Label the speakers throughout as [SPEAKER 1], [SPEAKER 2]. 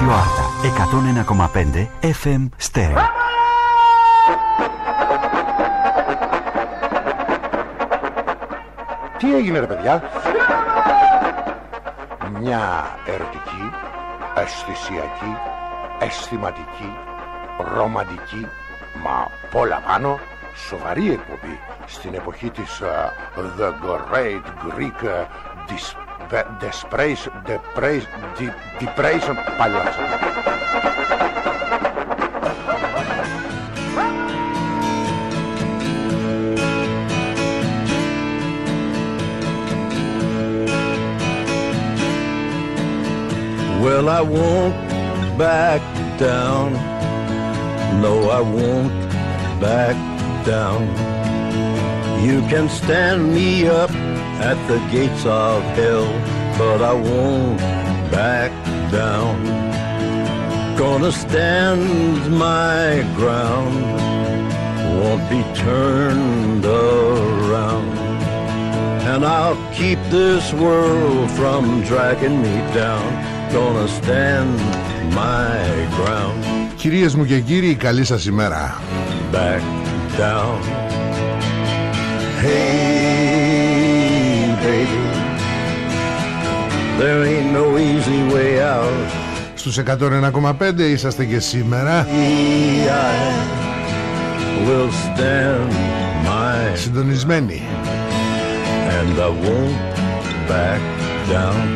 [SPEAKER 1] Ράδιο Άρτα 101,5 FM Stereo.
[SPEAKER 2] Τι έγινε ρε παιδιά; Μια ερωτική Αισθησιακή Αισθηματική Ρομαντική Μα πολλά πάνω Σοβαρή εκπομπή Στην εποχή της uh, The Great Greek uh, the desperation, depression, de, depression palhaço.
[SPEAKER 3] Well, I won't back down. No, I won't back down. You can stand me up at the gates of hell, but I won't back down. Gonna stand my ground, won't be turned around. And I'll keep this world from dragging me down. Gonna stand my ground.
[SPEAKER 2] Κυρίες μου και κύριοι, καλή σας ημέρα.
[SPEAKER 3] Back down. There ain't no easy way out.
[SPEAKER 2] Στους 101,5 είσαστε και σήμερα
[SPEAKER 3] I will stand my
[SPEAKER 2] συντονισμένοι.
[SPEAKER 3] and I won't back down.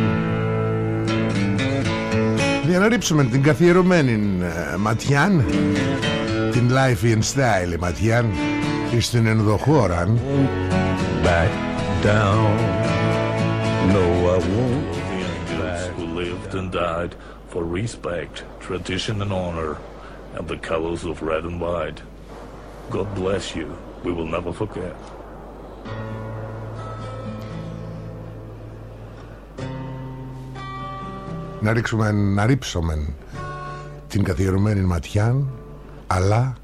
[SPEAKER 2] Για να ρίψουμε την καθιερωμένη ε, ματιάν Την life in style ματιάν Στην ενδοχώραν
[SPEAKER 3] Back down. No, I won't back.
[SPEAKER 4] who lived and died for respect, tradition, and honor, and the colors of red and white. God bless you. We will never forget.
[SPEAKER 2] Να ρίξουμε, να ρίψουμε την καθιερωμένη ματιάν Αλλά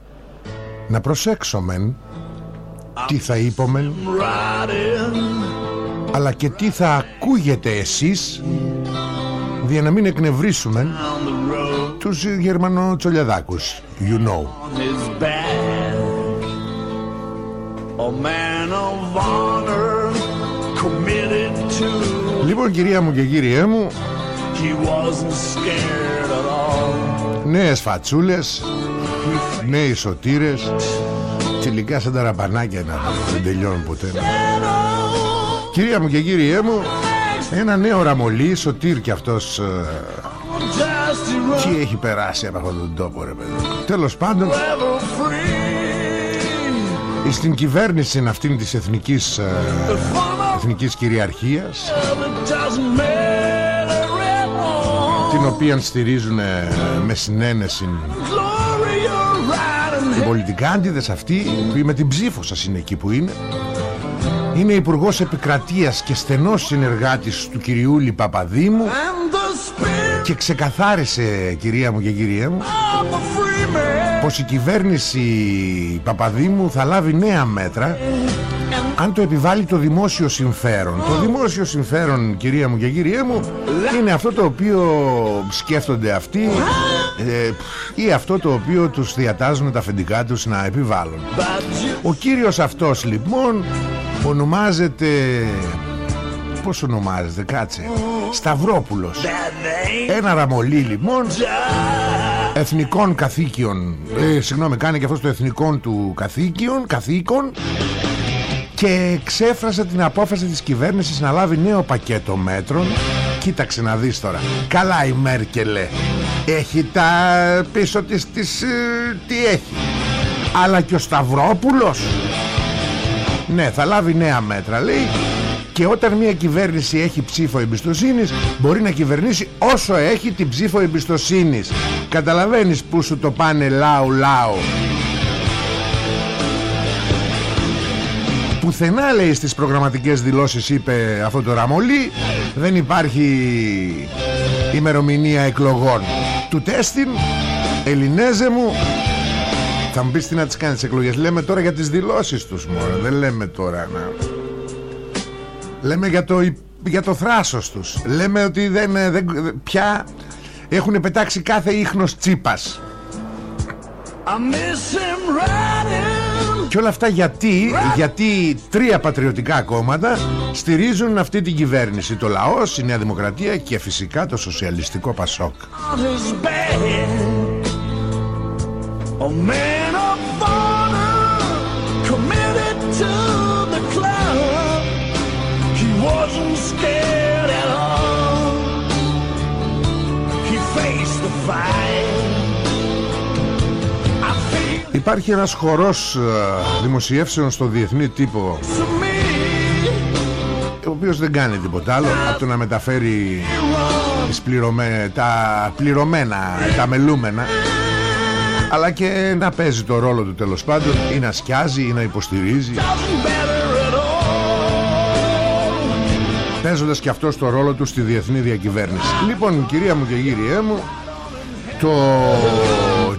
[SPEAKER 2] να προσέξουμε τι θα είπομεν αλλά και τι θα ακούγετε εσείς για να μην εκνευρίσουμε τους Γερμανοτσολιαδάκους you know
[SPEAKER 3] on his back. A man of honor committed to.
[SPEAKER 2] λοιπόν κυρία μου και κύριέ μου
[SPEAKER 3] He wasn't scared at all.
[SPEAKER 2] νέες φατσούλες νέοι σωτήρες τελικά σαν τα ραπανάκια να δεν τελειώνουν ποτέ κυρία μου και κύριέ μου ένα νέο ραμολί σωτήρ κι αυτός ε,
[SPEAKER 3] Just to
[SPEAKER 2] τι έχει περάσει από αυτόν τον τόπο ρε παιδί τέλος πάντων
[SPEAKER 3] ever free.
[SPEAKER 2] στην κυβέρνηση αυτήν της εθνικής, ε, εθνικής κυριαρχίας
[SPEAKER 3] It doesn't matter at all.
[SPEAKER 2] την οποία στηρίζουν ε, με συνένεση
[SPEAKER 3] Glory, you're right
[SPEAKER 2] οι πολιτικάντιδες αυτοί που με την ψήφο σας είναι εκεί που είναι είναι υπουργός επικρατείας και στενός συνεργάτης του κυριούλη Παπαδήμου
[SPEAKER 3] and the spirit
[SPEAKER 2] και ξεκαθάρισε κυρία μου και κυρία μου
[SPEAKER 3] of a free man.
[SPEAKER 2] πως η κυβέρνηση Παπαδήμου θα λάβει νέα μέτρα αν το επιβάλλει το δημόσιο συμφέρον Το δημόσιο συμφέρον κυρία μου και κύριέ μου Είναι αυτό το οποίο σκέφτονται αυτοί ε, Ή αυτό το οποίο τους διατάζουν τα αφεντικά τους να επιβάλλουν
[SPEAKER 3] But you
[SPEAKER 2] Ο κύριος αυτός λοιπόν ονομάζεται Πώς ονομάζεται κάτσε Σταυρόπουλος.
[SPEAKER 3] That they
[SPEAKER 2] Ένα ραμολί λοιπόν Εθνικών καθήκιων ε, Συγγνώμη κάνει και αυτός το εθνικών του καθήκιων Καθήκων. Και εξέφρασε την απόφαση της κυβέρνησης Να λάβει νέο πακέτο μέτρων. Κοίταξε να δεις τώρα. Καλά η Μέρκελε Έχει τα πίσω της, της ε, Τι έχει. Αλλά και ο Σταυρόπουλος Ναι θα λάβει νέα μέτρα λέει. Και όταν μια κυβέρνηση έχει ψήφο εμπιστοσύνης Μπορεί να κυβερνήσει όσο έχει την ψήφο εμπιστοσύνης. Καταλαβαίνεις που σου το πάνε λάου λάου. Πουθενά λέει στις προγραμματικές δηλώσεις είπε αυτό το ραμολί Δεν υπάρχει ημερομηνία εκλογών. Του τέστην Ελληνέζε μου Θα μου πεις τι να τις κάνεις εκλογές Λέμε τώρα για τις δηλώσεις τους μόνο Δεν λέμε τώρα να... Λέμε για το, για το θράσος τους Λέμε ότι δεν, δεν πια Έχουν πετάξει κάθε ίχνος τσίπας
[SPEAKER 3] I miss him riding.
[SPEAKER 2] Και όλα αυτά γιατί, γιατί τρία πατριωτικά κόμματα στηρίζουν αυτή την κυβέρνηση. Το λαός, η Νέα Δημοκρατία και φυσικά το Σοσιαλιστικό Πασόκ.
[SPEAKER 3] On his bed. A man of honor committed to the club. He wasn't scared at all. He faced the fight. I feel
[SPEAKER 2] Υπάρχει ένας χορός ε, δημοσιεύσεων στο διεθνή τύπο
[SPEAKER 3] to me.
[SPEAKER 2] ο οποίος δεν κάνει τίποτα άλλο από το να μεταφέρει τις πληρωμέ... τα πληρωμένα, τα μελούμενα αλλά και να παίζει το ρόλο του τέλος πάντων ή να σκιάζει ή να υποστηρίζει.
[SPEAKER 3] Doesn't better at all.
[SPEAKER 2] παίζοντας και αυτός το ρόλο του στη διεθνή διακυβέρνηση. Λοιπόν κυρία μου και κύριέ μου το,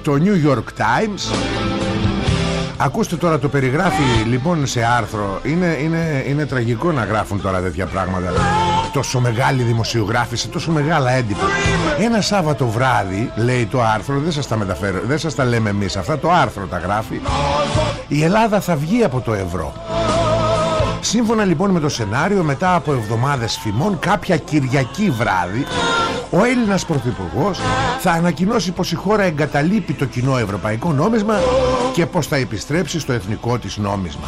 [SPEAKER 2] το New York Times Ακούστε τώρα το περιγράφει λοιπόν σε άρθρο. Είναι, είναι, είναι τραγικό να γράφουν τώρα τέτοια πράγματα Τόσο μεγάλη δημοσιογράφηση Τόσο μεγάλα έντυπα. Ένα Σάββατο βράδυ λέει το άρθρο Δεν σας τα μεταφέρω Δεν σας τα λέμε εμείς Αυτά το άρθρο τα γράφει. Η Ελλάδα θα βγει από το ευρώ. Σύμφωνα λοιπόν με το σενάριο, μετά από εβδομάδες φημών, κάποια Κυριακή βράδυ, ο Έλληνας Πρωθυπουργός θα ανακοινώσει πως η χώρα εγκαταλείπει το κοινό ευρωπαϊκό νόμισμα και πως θα επιστρέψει στο εθνικό της νόμισμα.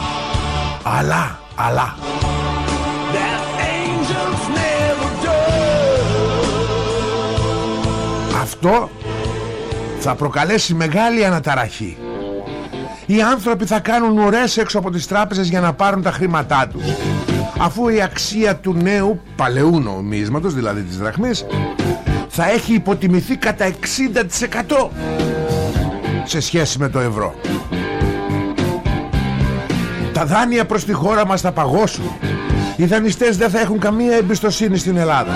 [SPEAKER 2] Αλλά, αλλά, αυτό θα προκαλέσει μεγάλη αναταραχή. Οι άνθρωποι θα κάνουν ουρές έξω από τις τράπεζες για να πάρουν τα χρήματά τους. Αφού η αξία του νέου παλαιού νομίσματος, δηλαδή της δραχμής, θα έχει υποτιμηθεί κατά 60% σε σχέση με το ευρώ. Τα δάνεια προς τη χώρα μας θα παγώσουν. Οι δανειστές δεν θα έχουν καμία εμπιστοσύνη στην Ελλάδα.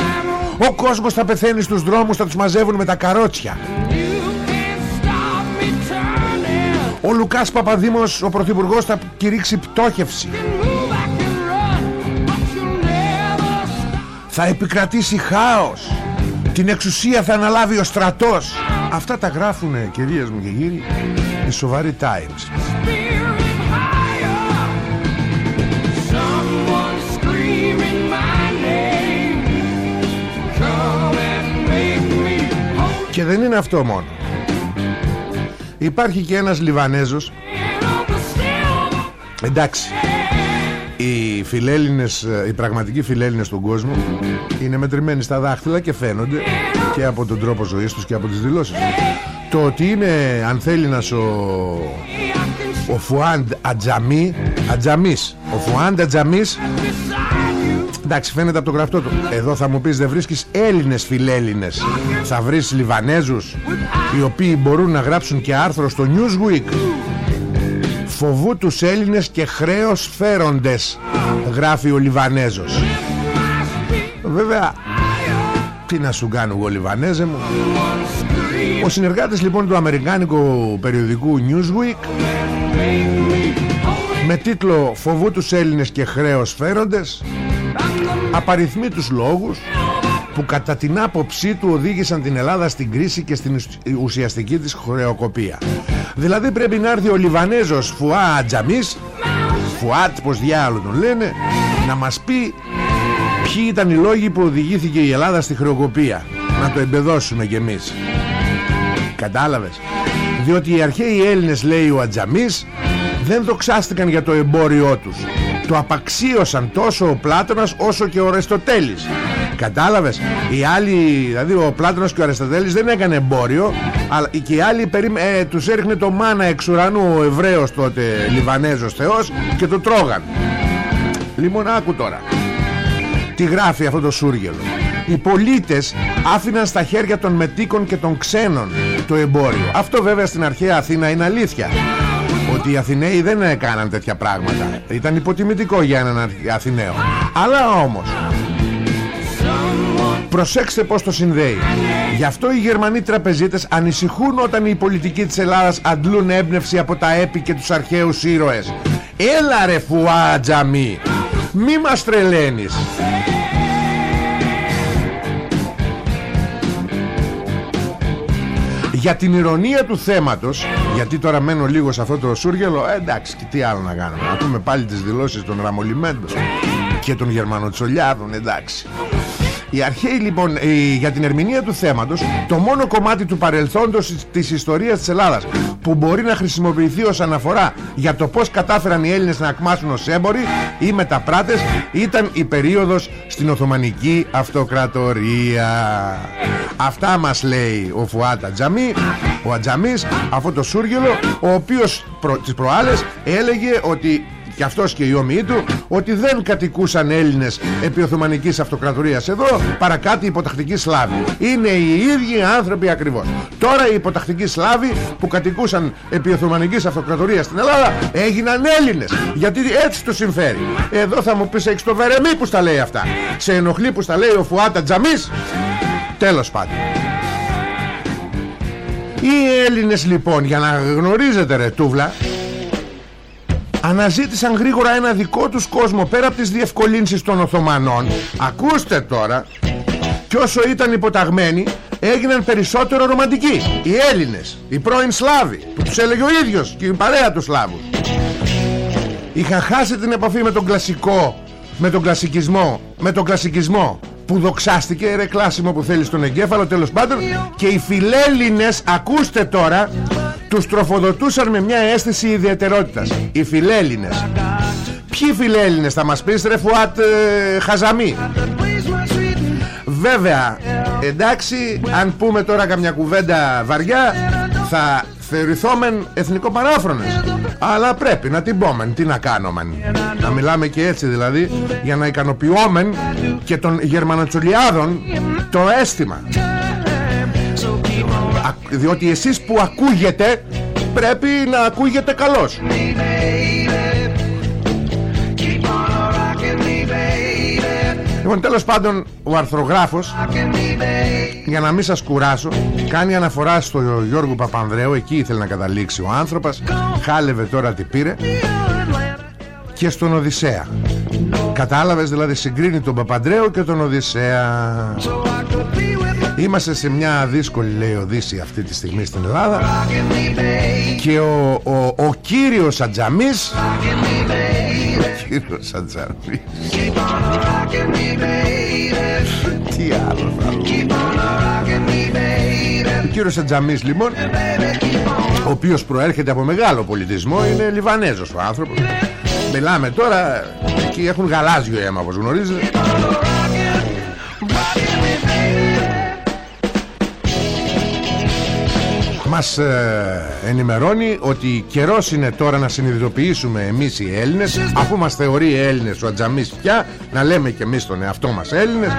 [SPEAKER 2] Ο κόσμος θα πεθαίνει στους δρόμους, θα τους μαζεύουν με τα καρότσια. Ο Λουκάς Παπαδήμος, ο Πρωθυπουργός, θα κηρύξει πτώχευση. Θα επικρατήσει χάος. Την εξουσία θα αναλάβει ο στρατός. Αυτά τα γράφουνε, κυρίες μου και κύριοι, οι σοβαροί Times. Και δεν είναι αυτό μόνο. Υπάρχει και ένας Λιβανέζος. Εντάξει. Οι φιλέλληνες ε, Οι πραγματικοί φιλέλληνες στον κόσμο Είναι μετρημένοι στα δάχτυλα και φαίνονται Και από τον τρόπο ζωής τους και από τις δηλώσεις τους. Το ότι είναι Αν θέλει να σου Ο Φουάντ Ατζαμί Ατζαμής Ο Φουάντ Ατζαμής Εντάξει φαίνεται από το γραφτό του. Εδώ θα μου πεις δεν βρίσκεις Έλληνες φιλέλληνες; Θα βρεις Λιβανέζους Οι οποίοι μπορούν να γράψουν και άρθρο στο Newsweek. Φοβού τους Έλληνες και χρέος φέροντες Γράφει ο Λιβανέζος. Βέβαια Τι να σου κάνω εγώ Λιβανέζε μου; Ο συνεργάτης λοιπόν του Αμερικάνικου περιοδικού Newsweek Με τίτλο Φοβού τους Έλληνες και χρέος φέροντες απαριθμεί τους λόγους που κατά την άποψή του οδήγησαν την Ελλάδα στην κρίση και στην ουσιαστική της χρεοκοπία. Δηλαδή πρέπει να έρθει ο Λιβανέζος Φουά Ατζαμής Φουάτ πως διάλογο τον λένε να μας πει ποιοι ήταν οι λόγοι που οδηγήθηκε η Ελλάδα στη χρεοκοπία. Να το εμπεδώσουμε κι εμείς. Κατάλαβες; Διότι οι αρχαίοι Έλληνες λέει ο Ατζαμής δεν δοξάστηκαν για το εμπόριό τους το απαξίωσαν τόσο ο Πλάτωνας όσο και ο Αριστοτέλης. Κατάλαβες; Οι άλλοι Δηλαδή ο Πλάτωνας και ο Αριστοτέλης δεν έκανε εμπόριο Αλλά και οι άλλοι περί, ε, Τους έριχνε το μάνα εξ ουρανού Ο Εβραίος τότε Λιβανέζος Θεός Και το τρώγαν. Λοιπόν άκου τώρα. Τι γράφει αυτό το σούργελο; Οι πολίτες άφηναν στα χέρια των μετίκων και των ξένων το εμπόριο. Αυτό βέβαια στην αρχαία Αθήνα είναι αλήθεια ότι οι Αθηναίοι δεν έκαναν τέτοια πράγματα. Ήταν υποτιμητικό για έναν Αθηναίο. Αλλά όμως Προσέξτε πως το συνδέει. Γι' αυτό οι Γερμανοί τραπεζίτες ανησυχούν όταν οι πολιτικοί της Ελλάδας αντλούν έμπνευση από τα έπι και τους αρχαίους ήρωες. Έλα ρε φουάτζαμι Μη μας τρελαίνεις για την ηρωνία του θέματος γιατί τώρα μένω λίγο σε αυτό το σούργελο ε, εντάξει και τι άλλο να κάνουμε. Να πούμε πάλι τις δηλώσεις των Ραμολιμέντων και των Γερμανοτσολιάδων εντάξει οι αρχαίοι λοιπόν ε, για την ερμηνεία του θέματος το μόνο κομμάτι του παρελθόντος της ιστορίας της Ελλάδας που μπορεί να χρησιμοποιηθεί ως αναφορά για το πως κατάφεραν οι Έλληνες να ακμάσουν ως έμποροι ή μεταπράτες ήταν η περίοδος στην Οθωμανική Αυτοκρατορία. Αυτά μας λέει ο Φουάτα Τζαμί, ο Ατζαμής, αυτό το σούργελο, ο οποίος προ, τις προάλλες έλεγε ότι και αυτός και οι όμοιοι του ότι δεν κατοικούσαν Έλληνες επί Οθωμανικής Αυτοκρατορίας. Εδώ παρακάτω υποτακτικοί Σλάβοι. Είναι οι ίδιοι άνθρωποι ακριβώς. Τώρα οι υποτακτικοί Σλάβοι που κατοικούσαν επί Οθωμανικής Αυτοκρατορίας στην Ελλάδα έγιναν Έλληνες. Γιατί έτσι το συμφέρει. Εδώ θα μου πεις έχεις το Βερεμί που στα λέει αυτά. Σε ενοχλεί που στα λέει ο Φουάτα Τζαμής τέλος πάντων. Οι Έλληνες λοιπόν για να γνωρίζετε ρε τούβλα αναζήτησαν γρήγορα ένα δικό τους κόσμο πέρα από τις διευκολύνσεις των Οθωμανών. Ακούστε τώρα και όσο ήταν υποταγμένοι έγιναν περισσότερο ρομαντικοί. Οι Έλληνες, οι πρώην Σλάβοι που τους έλεγε ο ίδιος και η παρέα τους Σλάβους. Είχαν χάσει την επαφή με τον κλασικό με τον κλασικισμό με τον κλασικισμό που δοξάστηκε ρε κλάσιμο που θέλεις στον εγκέφαλο τέλος πάντων. Και οι φιλέλληνες ακούστε τώρα τους τροφοδοτούσαν με μια αίσθηση ιδιαιτερότητας. Οι φιλέλληνες. Ποιοι φιλέλληνες θα μας πεις ρε Φουάτ ε, Χαζαμί βέβαια εντάξει αν πούμε τώρα καμιά κουβέντα βαριά θα θεωρηθόμεν εθνικό παράφρονες αλλά πρέπει να την πόμεν. Τι να κάνομεν. Να μιλάμε και έτσι δηλαδή για να ικανοποιόμεν και των Γερμανοτσολιάδων το αίσθημα. Α- διότι εσείς που ακούγετε πρέπει να ακούγετε καλώς. Λοιπόν τέλος πάντων ο αρθρογράφος για να μην σας κουράσω κάνει αναφορά στο Γιώργο Παπανδρέου. Εκεί ήθελε να καταλήξει ο άνθρωπος. Χάλευε τώρα τι πήρε και στον Οδυσσέα. Κατάλαβες δηλαδή συγκρίνει τον Παπανδρέου και τον Οδυσσέα. Είμαστε σε μια δύσκολη λέει Οδύση αυτή τη στιγμή στην Ελλάδα. Και ο, ο, ο κύριος Ατζαμής ο κύριος Ατζαμής. Τι άλλο. Θα Ο κύριος Ατζαμής λοιπόν Ο οποίος προέρχεται από μεγάλο πολιτισμό Είναι Λιβανέζος ο άνθρωπος Μιλάμε τώρα Εκεί έχουν γαλάζιο αίμα όπως γνωρίζετε Μας ε, ενημερώνει ότι καιρός είναι τώρα να συνειδητοποιήσουμε εμείς οι Έλληνες Αφού μας θεωρεί Έλληνες ο Ατζαμής πια Να λέμε και εμείς τον εαυτό μας Έλληνες.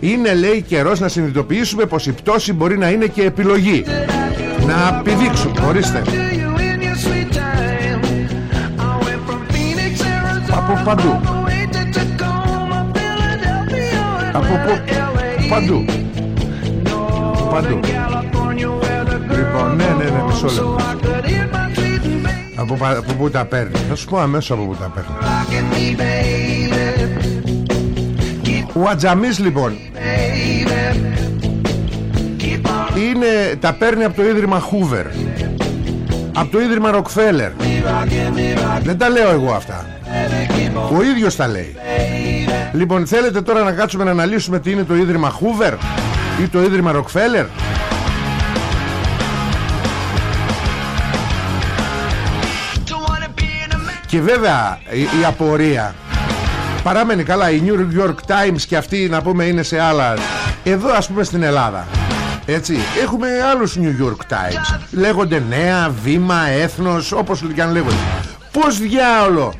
[SPEAKER 2] Είναι λέει καιρός να συνειδητοποιήσουμε πως η πτώση μπορεί να είναι και επιλογή. Να πηδήξουμε, ορίστε Από παντού. Από πού Παντού. Παντού. Λοιπόν, ναι, ναι, ναι, μισό λεπτό. Από, πα- από πού τα παίρνει. Θα σου πω αμέσως από πού τα παίρνει. Ο Ατζαμής λοιπόν είναι, τα παίρνει από το Ίδρυμα Χούβερ Από το Ίδρυμα Ροκφέλερ Δεν τα λέω εγώ αυτά Ο ίδιος τα λέει. Λοιπόν θέλετε τώρα να κάτσουμε να αναλύσουμε τι είναι το Ίδρυμα Χούβερ Ή το Ίδρυμα Ροκφέλερ Και βέβαια η, η απορία Παραμένει καλά. Η New York Times και αυτή να πούμε είναι σε άλλα. Εδώ ας πούμε στην Ελλάδα έτσι, έχουμε άλλους New York Times. Λέγονται νέα, βήμα, έθνος Όπως και αν λέγονται Πώς διάολο.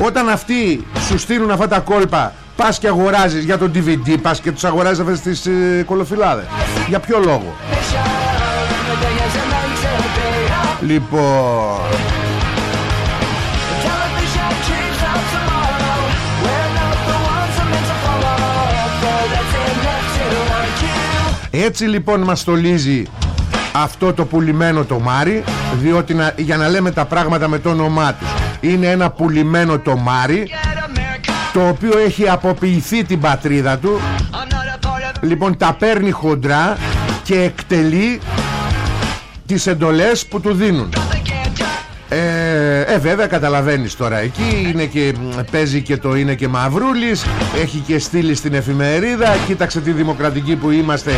[SPEAKER 2] Όταν αυτοί σου στείλουν αυτά τα κόλπα Πας και αγοράζεις για το DVD Πας και τους αγοράζεις αυτές τις ε, κολοφυλάδες. Για ποιο λόγο; Λοιπόν. Έτσι λοιπόν μας στολίζει αυτό το πουλημένο τομάρι διότι να, για να λέμε τα πράγματα με το όνομά τους. Είναι ένα πουλημένο τομάρι το οποίο έχει αποποιηθεί την πατρίδα του. Λοιπόν τα παίρνει χοντρά και εκτελεί τις εντολές που του δίνουν ε, ε, βέβαια καταλαβαίνεις τώρα. Εκεί είναι και, παίζει και το είναι και Μαυρούλης έχει και στείλει στην εφημερίδα. Κοίταξε τη δημοκρατική που είμαστε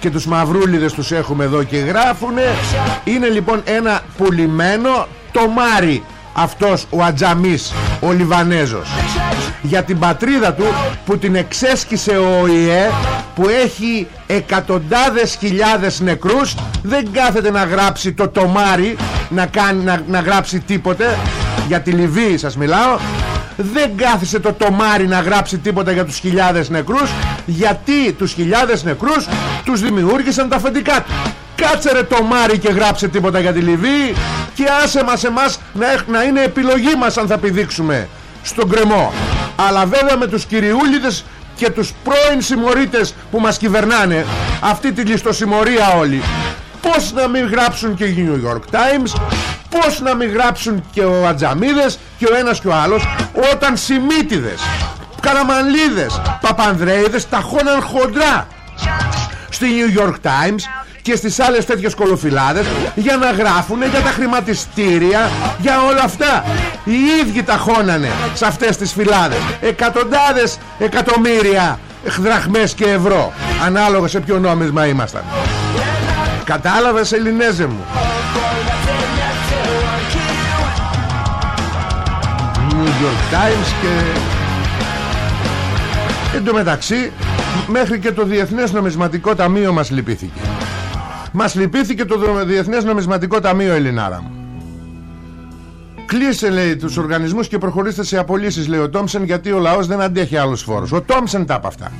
[SPEAKER 2] και τους Μαυρούλιδες τους έχουμε εδώ και γράφουνε είναι λοιπόν ένα πουλημένο τομάρι. Αυτός ο Ατζαμής ο Λιβανέζος. Για την πατρίδα του που την εξέσκησε ο ΙΕ που έχει εκατοντάδες χιλιάδες νεκρούς δεν κάθεται να γράψει το τομάρι να, κάνει, να, να γράψει τίποτε. Για τη Λιβύη σας μιλάω. Δεν κάθισε το τομάρι να γράψει τίποτα για τους χιλιάδες νεκρούς. Γιατί τους χιλιάδες νεκρούς τους δημιούργησαν τα αφεντικά τους. Κάτσε ρε τομάρι και γράψε τίποτα για τη Λιβύη και άσε μας εμάς να, να είναι επιλογή μας αν θα πηδήξουμε στον κρεμό. Αλλά βέβαια με τους κυριούλιδες και τους πρώην συμμορίτες που μας κυβερνάνε. Αυτή τη λιστοσημωρία όλοι. Πως να μην γράψουν και οι New York Times πως να μην γράψουν και ο Ατζαμίδες και ο ένας και ο άλλος όταν σημίτιδες Καραμανλίδες, Παπανδρέιδες ταχώναν χοντρά. Στη New York Times και στις άλλες τέτοιες κολοφυλάδες για να γράφουν για τα χρηματιστήρια για όλα αυτά. Οι ίδιοι τα χώνανε σε αυτές τις φυλάδες. Εκατοντάδες εκατομμύρια δραχμές και ευρώ. Ανάλογα σε ποιο νόμισμα ήμασταν. Κατάλαβες Ελληνέζε μου; New York Times και Εν τω μεταξύ μέχρι και το Διεθνές Νομισματικό Ταμείο μας λυπήθηκε μας λυπήθηκε το Διεθνές Νομισματικό Ταμείο Ελληνάρα μου. Κλείσε λέει τους οργανισμούς και προχωρήστε σε απολύσεις λέει ο Τόμσεν γιατί ο λαός δεν αντέχει άλλους φόρους. Ο Τόμσεν τα από αυτά.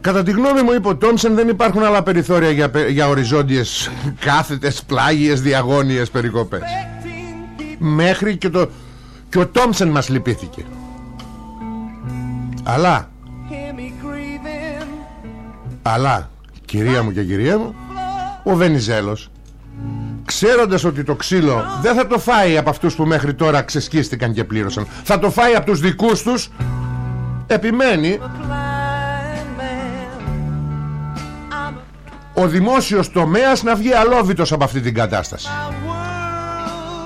[SPEAKER 2] Κατά τη γνώμη μου είπε ο Τόμσεν δεν υπάρχουν άλλα περιθώρια για, για οριζόντιες κάθετες, πλάγιες, διαγώνιες περικοπές. Μέχρι και το και ο Τόμσεν μας λυπήθηκε. Αλλά Αλλά Κυρία μου και κυρία μου Ο Βενιζέλος Ξέροντας ότι το ξύλο δεν θα το φάει από αυτούς που μέχρι τώρα ξεσκίστηκαν και πλήρωσαν Θα το φάει από τους δικούς τους Επιμένει Ο δημόσιος τομέας να βγει αλόβητος από αυτή την κατάσταση.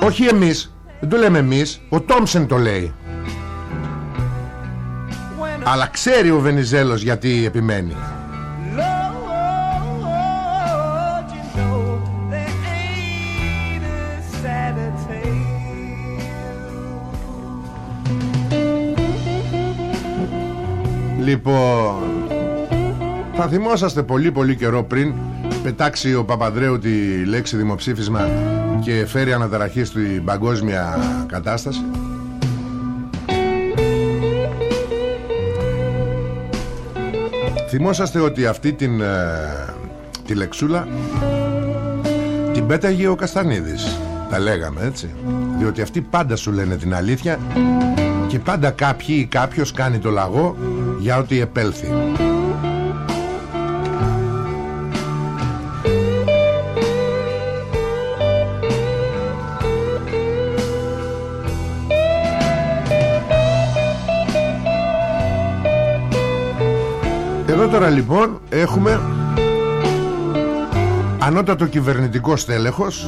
[SPEAKER 2] Όχι εμείς δεν το λέμε εμείς Ο Τόμσεν το λέει. Αλλά ξέρει ο Βενιζέλος γιατί επιμένει Λοιπόν Θα θυμόσαστε πολύ πολύ καιρό πριν Πετάξει ο Παπαδρέου τη λέξη δημοψήφισμα Και φέρει αναταραχή στην παγκόσμια κατάσταση. Θυμόσαστε ότι αυτή την ε, τη λεξούλα την πέταγε ο Καστανίδης. Τα λέγαμε έτσι. Διότι αυτοί πάντα σου λένε την αλήθεια και πάντα κάποιοι ή κάποιος κάνει το λαγό για ό,τι επέλθει. Εδώ τώρα λοιπόν έχουμε ανώτατο κυβερνητικό στέλεχος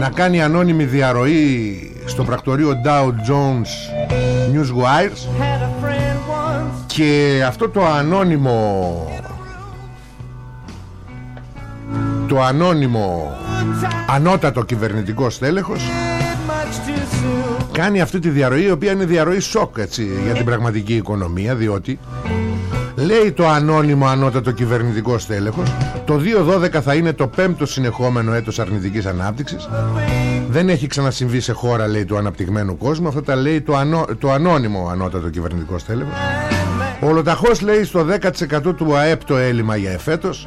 [SPEAKER 2] να κάνει ανώνυμη διαρροή στο πρακτορείο Dow Jones Newswires και αυτό το ανώνυμο. Το ανώνυμο ανώτατο κυβερνητικό στέλεχος κάνει αυτή τη διαρροή η οποία είναι διαρροή σοκ έτσι, για την πραγματική οικονομία διότι λέει το ανώνυμο ανώτατο κυβερνητικό στέλεχος το 2012 θα είναι το πέμπτο συνεχόμενο έτος αρνητικής ανάπτυξης. Δεν έχει ξανασυμβεί σε χώρα λέει του αναπτυγμένου κόσμου. Αυτό τα λέει το, ανώ, το ανώνυμο ανώτατο κυβερνητικό στέλεχος Ολοταχώς λέει στο 10% του ΑΕΠ το έλλειμμα για εφέτος.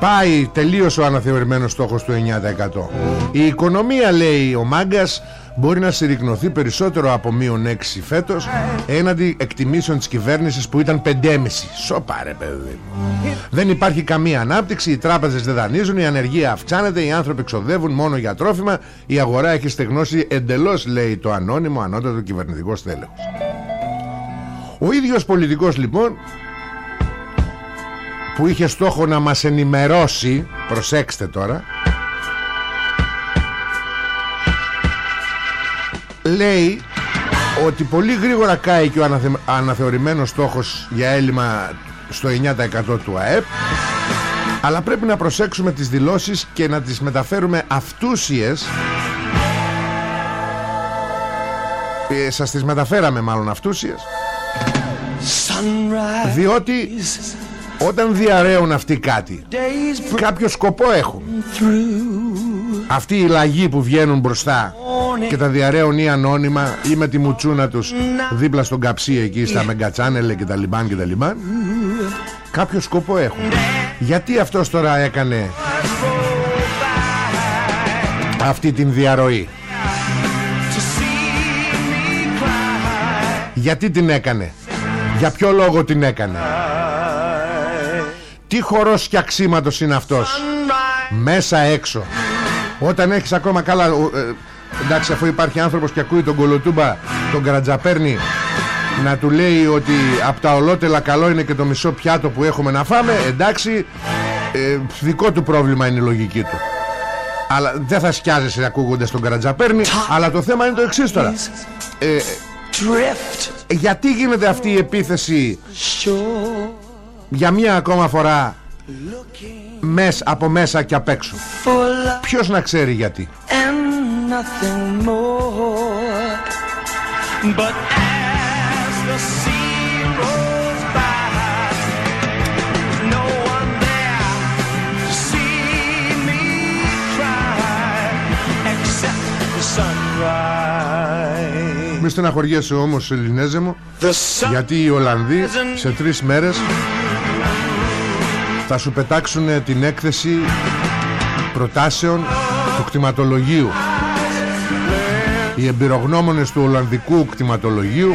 [SPEAKER 2] Πάει τελείως ο αναθεωρημένος στόχος του 9% Η οικονομία λέει ο Μάγκας μπορεί να συρρυκνωθεί περισσότερο από μείον 6 φέτος έναντι εκτιμήσεων της κυβέρνησης που ήταν 5,5 Σοπάρε παιδί Δεν υπάρχει καμία ανάπτυξη, οι τράπεζες δεν δανείζουν, η ανεργία αυξάνεται, οι άνθρωποι εξοδεύουν μόνο για τρόφιμα, η αγορά έχει στεγνώσει εντελώς λέει το ανώνυμο ανώτατο κυβερνητικό στέλεχος. Ο ίδιος πολιτικός λοιπόν που είχε στόχο να μας ενημερώσει προσέξτε τώρα λέει ότι πολύ γρήγορα κάει και ο αναθε... αναθεωρημένος στόχος για έλλειμμα στο 9% του ΑΕΠ. Αλλά πρέπει να προσέξουμε τις δηλώσεις και να τις μεταφέρουμε αυτούσιες. Ε, Σας τις μεταφέραμε μάλλον αυτούσιες.
[SPEAKER 5] Sunrise
[SPEAKER 2] Διότι όταν διαρρέουν αυτοί κάτι
[SPEAKER 5] days
[SPEAKER 2] Κάποιο σκοπό έχουν.
[SPEAKER 5] through
[SPEAKER 2] Αυτοί οι λαγοί που βγαίνουν μπροστά Και τα διαρρέουν ή ανώνυμα Ή με τη μουτσούνα τους Δίπλα στον καψί εκεί στα μεγκατσάνελε και τα λιμπάν και τα λιμπάν Κάποιο σκοπό έχουν. Γιατί αυτός τώρα έκανε Αυτή την διαρροή;
[SPEAKER 5] To see me cry.
[SPEAKER 2] Γιατί την έκανε; Για ποιο λόγο την έκανε; Τι χορός και αξίματος είναι αυτός;
[SPEAKER 5] Sunrise.
[SPEAKER 2] Μέσα έξω Όταν έχεις ακόμα καλά ο, ε, Εντάξει αφού υπάρχει άνθρωπος και ακούει τον κολοτούμπα Τον καρατζαπέρνη Να του λέει ότι από τα ολότελα καλό είναι και το μισό πιάτο που έχουμε να φάμε Εντάξει ε, Δικό του πρόβλημα είναι η λογική του. Αλλά δεν θα σκιάζεσαι ακούγοντας τον καρατζαπέρνη Αλλά το θέμα είναι το εξής τώρα. Ε,
[SPEAKER 5] drift.
[SPEAKER 2] Γιατί γίνεται αυτή η επίθεση
[SPEAKER 5] shore
[SPEAKER 2] Για μία ακόμα φορά
[SPEAKER 5] looking
[SPEAKER 2] μες, Από μέσα και απ' έξω
[SPEAKER 5] for love
[SPEAKER 2] Ποιος να ξέρει γιατί
[SPEAKER 5] and nothing more. But as the sea rolls by, no one there to see me cry except the sunrise.
[SPEAKER 2] Μη στεναχωριέσαι όμως Ελληνέζε μου
[SPEAKER 5] The sun
[SPEAKER 2] Γιατί οι Ολλανδοί σε τρεις μέρες Θα σου πετάξουν την έκθεση Προτάσεων Του κτηματολογίου. Οι εμπειρογνώμονες του Ολλανδικού κτηματολογίου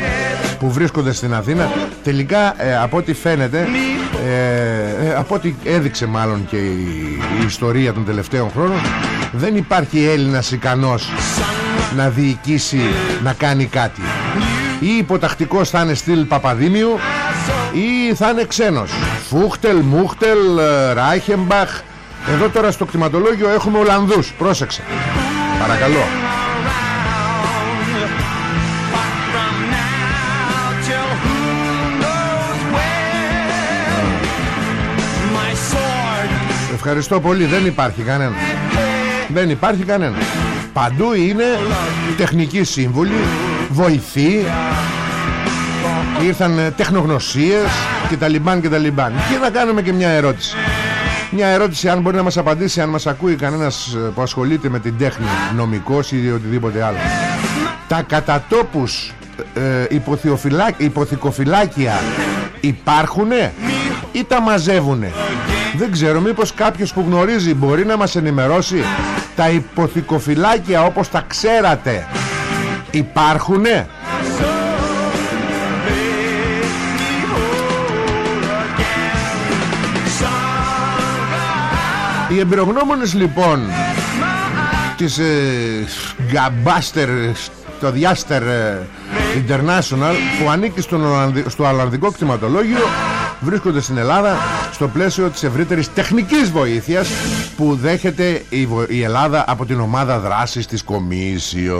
[SPEAKER 2] Που βρίσκονται στην Αθήνα Τελικά ε, από ό,τι φαίνεται ε, ε, Από ό,τι έδειξε μάλλον και η, η ιστορία των τελευταίων χρόνων Δεν υπάρχει Έλληνας ικανός να διοικήσει να κάνει κάτι. Ή υποτακτικός θα είναι στυλ Παπαδήμιου ή θα είναι ξένος. Φούχτελ, Μούχτελ, ε, Ράιχεμπαχ εδώ τώρα στο κτηματολόγιο έχουμε Ολλανδούς. Πρόσεξε. Παρακαλώ.
[SPEAKER 5] From now till who knows when. My sword
[SPEAKER 2] ευχαριστώ πολύ. Δεν υπάρχει κανένα. Δεν υπάρχει κανένα. Παντού είναι τεχνικοί σύμβουλοι βοηθοί ήρθαν ε, τεχνογνωσίες και τα λιμπάν και τα λιμπάν. Και να κάνουμε και μια ερώτηση. Μια ερώτηση αν μπορεί να μας απαντήσει αν μας ακούει κανένας ε, που ασχολείται με την τέχνη νομικός ή οτιδήποτε άλλο. Τα κατατόπους ε, υποθυοφυλά- υποθηκοφυλάκια υπάρχουνε ή τα μαζεύουνε; Δεν ξέρω μήπως κάποιος που γνωρίζει μπορεί να μας ενημερώσει. Τα υποθηκοφυλάκια όπως τα ξέρατε υπάρχουνε; Οι εμπειρογνώμονες λοιπόν της ε, Γκαμπάστερ το Διάστερ ε, International που ανήκει στον Ολλανδι- στο Ολλανδικό κτηματολόγιο βρίσκονται στην Ελλάδα στο πλαίσιο της ευρύτερης τεχνικής βοήθειας που δέχεται η, βο- η Ελλάδα από την ομάδα δράσης της Κομίσιο.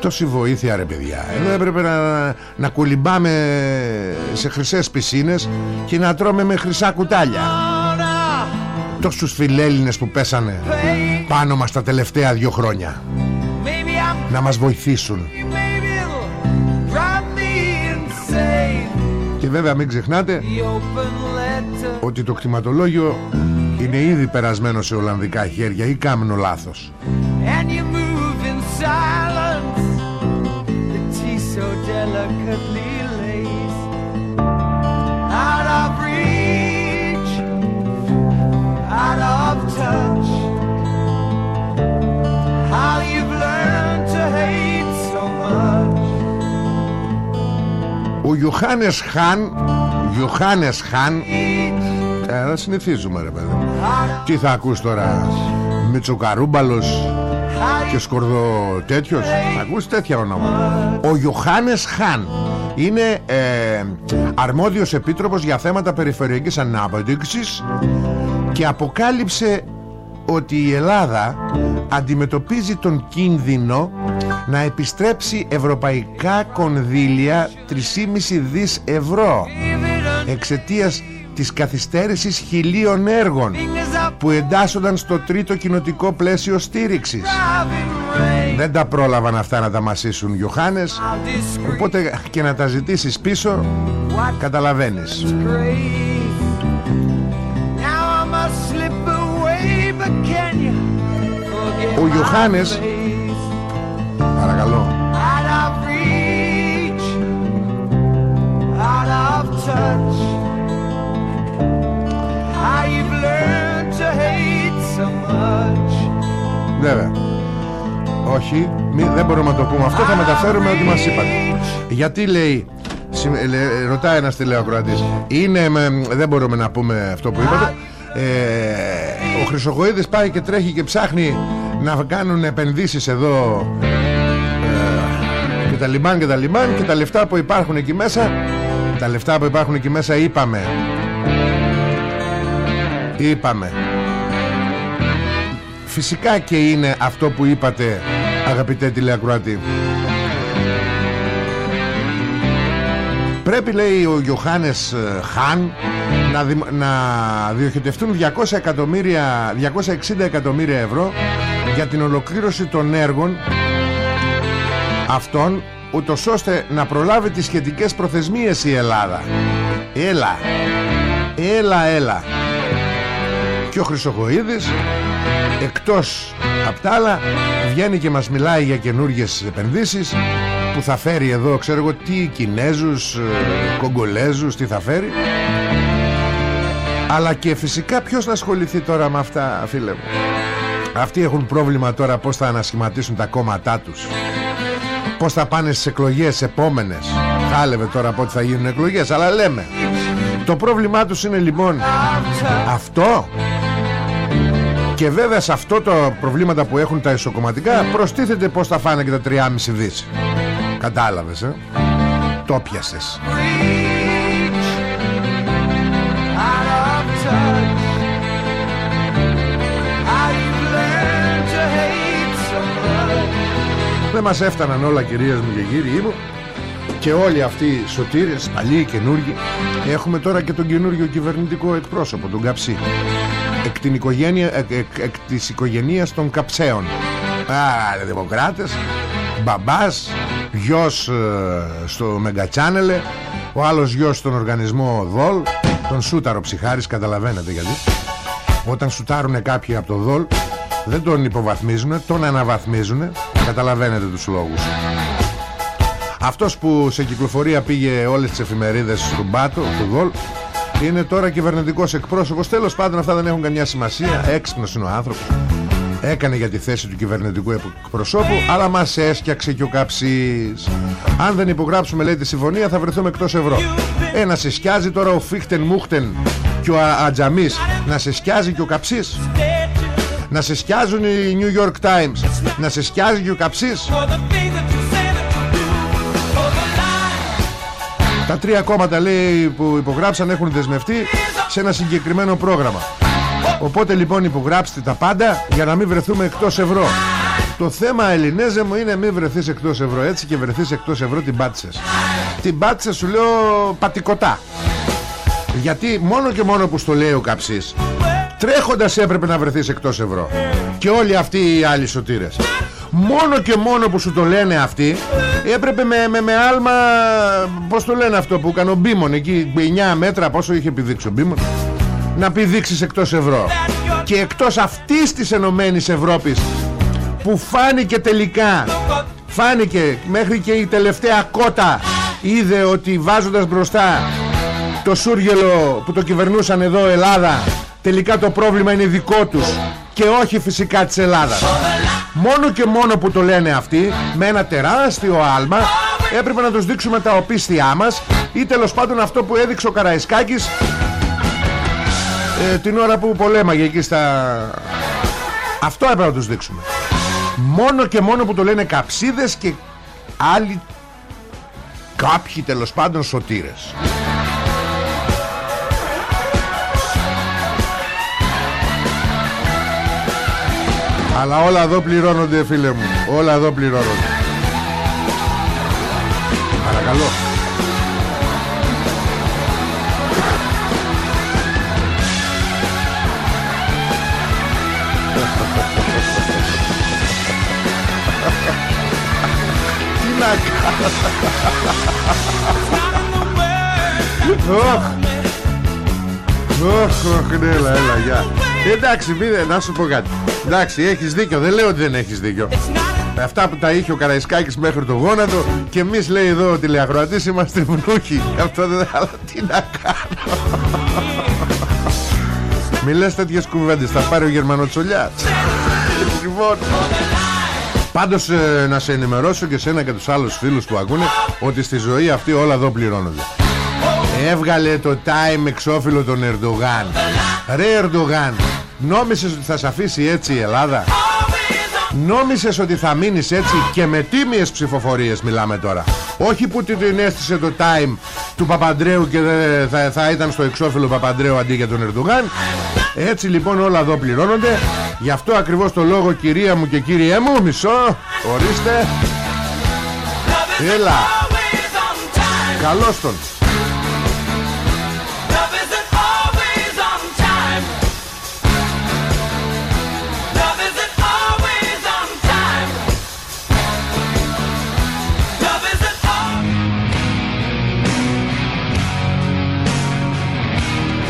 [SPEAKER 2] Τόση βοήθεια ρε παιδιά Εδώ έπρεπε να, να κολυμπάμε σε χρυσές πισίνες Και να τρώμε με χρυσά κουτάλια Τόσους φιλέλληνες που πέσανε Πάνω μας τα τελευταία δυο χρόνια
[SPEAKER 5] Maybe I'm
[SPEAKER 2] Να μας βοηθήσουν
[SPEAKER 5] maybe it'll drive me insane.
[SPEAKER 2] Και βέβαια μην ξεχνάτε
[SPEAKER 5] The open letter
[SPEAKER 2] Ότι το κτηματολόγιο Είναι ήδη περασμένο σε Ολλανδικά χέρια Ή κάμνο λάθος
[SPEAKER 5] and you move in silence. The tea so delicately out of touch. How you've learned to hate so much.
[SPEAKER 2] Ο Ιωάννης Χάν Ιωάννης Χάν ε, Δεν συνηθίζουμε ρε παιδί μου. Τι θα ακούς τώρα Μητσοκαρούμπαλος και σκορδο τέτοιος; Ακούς τέτοια ονόματα ο Ιωάννης Χάν είναι ε, αρμόδιος επίτροπος για θέματα περιφερειακής ανάπτυξης και αποκάλυψε ότι η Ελλάδα αντιμετωπίζει τον κίνδυνο να επιστρέψει ευρωπαϊκά κονδύλια 3,5 δις ευρώ εξαιτίας της καθυστέρησης χιλίων έργων που εντάσσονταν στο τρίτο κοινοτικό πλαίσιο στήριξης. Δεν τα πρόλαβαν αυτά να τα μασίσουν Γιωχάνες Οπότε και να τα ζητήσεις πίσω Καταλαβαίνεις Ο Γιωχάνες Παρακαλώ Βέβαια. Όχι μη, Δεν μπορούμε να το πούμε. Αυτό θα μεταφέρουμε ό,τι μας είπατε Γιατί λέει Ρωτάει ένας τηλεοκροατής Είναι Δεν μπορούμε να πούμε αυτό που είπατε. Ε, Ο Χρυσοχοίδης πάει και τρέχει και ψάχνει Να κάνουν επενδύσεις εδώ ε, Και τα λιμάν και τα λιμάν Και τα λεφτά που υπάρχουν εκεί μέσα Τα λεφτά που υπάρχουν εκεί μέσα είπαμε. Είπαμε. Φυσικά και είναι αυτό που είπατε αγαπητέ τηλεακροατή. Πρέπει λέει ο Γιωχάνες ε, Χάν να, δι... να διοχετευτούν 200 εκατομμύρια, 260 εκατομμύρια ευρώ για την ολοκλήρωση των έργων αυτών ούτως ώστε να προλάβει τις σχετικές προθεσμίες η Ελλάδα. Έλα Έλα έλα. Και ο Χρυσοχοίδης εκτός απ' τα άλλα βγαίνει και μας μιλάει για καινούργιες επενδύσεις που θα φέρει εδώ ξέρω εγώ τι Κινέζους, ε, Κογκολέζους τι θα φέρει. Αλλά και φυσικά ποιος να ασχοληθεί τώρα με αυτά φίλε μου; Αυτοί έχουν πρόβλημα τώρα πως θα ανασχηματίσουν τα κόμματά τους πως θα πάνε στις εκλογές επόμενες χάλευε τώρα πότε θα γίνουν εκλογές αλλά λέμε το πρόβλημά τους είναι λοιπόν αυτό και βέβαια σε αυτό το προβλήματα που έχουν τα ισοκομματικά προστίθεται πως θα φάνε και τα 3,5 δις. Κατάλαβες, ε; Το πιασες. Δεν μας έφταναν όλα κυρίες μου και κύριοι μου και όλοι αυτοί οι σωτήρες, παλιοί, καινούργοι. Έχουμε τώρα και τον καινούργιο κυβερνητικό εκπρόσωπο, τον Καψί εκ, την οικογένεια, εκ, εκ, εκ της οικογένειας των καψέων Άρα δημοκράτες Μπαμπάς Γιος ε, στο Μεγκατσάνελε Ο άλλος γιος στον οργανισμό ΔΟΛ Τον σούταρο ψυχάρης Καταλαβαίνετε γιατί. Όταν σουτάρουν κάποιοι από το ΔΟΛ Δεν τον υποβαθμίζουν Τον αναβαθμίζουν Καταλαβαίνετε τους λόγους. Αυτός που σε κυκλοφορία πήγε όλες τις εφημερίδες του Μπάτο, του ΔΟΛ είναι τώρα κυβερνητικός εκπρόσωπος. Τέλος πάντων αυτά δεν έχουν καμιά σημασία. Έξυπνος είναι ο άνθρωπος. Έκανε για τη θέση του κυβερνητικού εκπροσώπου Αλλά μας έσκιαξε και ο Καψής. Αν δεν υπογράψουμε λέει τη συμφωνία Θα βρεθούμε εκτός ευρώ. Ε να σε σκιάζει τώρα ο Φίχτεν Μούχτεν Και ο Ατζαμής. Να σε σκιάζει και ο Καψής Να σε σκιάζουν οι New York Times Να σε σκιάζει και ο Καψής Τα τρία κόμματα λέει που υπογράψαν έχουν δεσμευτεί σε ένα συγκεκριμένο πρόγραμμα. Οπότε λοιπόν υπογράψτε τα πάντα για να μην βρεθούμε εκτός ευρώ. Το θέμα Ελληνέζε μου είναι μην βρεθείς εκτός ευρώ έτσι και βρεθείς εκτός ευρώ την πάτησες. Την πάτησες σου λέω πατικοτά. Γιατί μόνο και μόνο που στο λέει ο Καψής τρέχοντας έπρεπε να βρεθείς εκτός ευρώ. Και όλοι αυτοί οι άλλοι σωτήρες. Μόνο και μόνο που σου το λένε αυτοί Έπρεπε με, με, με άλμα Πώς το λένε αυτό που έκανε ο Μπίμον Εκεί 9 μέτρα πόσο είχε επιδείξει ο Μπίμον Να πηδήξεις εκτός ευρώ Και εκτός αυτής της Ενωμένης Ευρώπης Που φάνηκε τελικά Φάνηκε μέχρι και η τελευταία κότα Είδε ότι βάζοντας μπροστά Το σούργελο που το κυβερνούσαν εδώ Ελλάδα Τελικά το πρόβλημα είναι δικό τους Και όχι φυσικά της Ελλάδας Μόνο και μόνο που το λένε αυτοί Με ένα τεράστιο άλμα Έπρεπε να τους δείξουμε τα οπίστια μας Ή τέλος πάντων αυτό που έδειξε ο Καραϊσκάκης ε, Την ώρα που πολέμαγε εκεί στα... Αυτό έπρεπε να τους δείξουμε Μόνο και μόνο που το λένε καψίδες και άλλοι κάποιοι τέλος πάντων σωτήρες. Αλλά όλα εδώ πληρώνονται φίλε μου. Όλα εδώ πληρώνονται. Παρακαλώ. Τι να κάνω. Ωχ. Ωχ, ωχ, ναι, έλα, έλα, γεια Εντάξει, μη, να σου πω κάτι. Εντάξει, έχεις δίκιο, δεν λέω ότι δεν έχεις δίκιο. Αυτά που τα είχε ο Καραϊσκάκης μέχρι το γόνατο Και εμείς λέει εδώ ο τηλεακροατής είμαστε βουνούχοι Αυτό δεν αλλά τι να κάνω. Μη λες τέτοιες κουβέντες Θα πάρει ο Γερμανοτσολιάς. Λοιπόν Πάντως ε, να σε ενημερώσω και σένα και τους άλλους φίλους που ακούνε Ότι στη ζωή αυτή όλα εδώ πληρώνονται. Έβγαλε το time εξώφυλλο τον Ερντογάν. Ρε Ερντογάν Νόμισες ότι θα σε αφήσει έτσι η Ελλάδα; Νόμισες ότι θα μείνεις έτσι και με τίμιες ψηφοφορίες μιλάμε τώρα; Όχι που την έστησε το time του Παπαντρέου και θα, θα ήταν στο εξώφυλλο Παπαντρέου αντί για τον Ερντογάν. Έτσι λοιπόν όλα εδώ πληρώνονται. Γι' αυτό ακριβώς το λόγο κυρία μου και κύριέ μου Μισό. Ορίστε. Έλα. Καλώς τον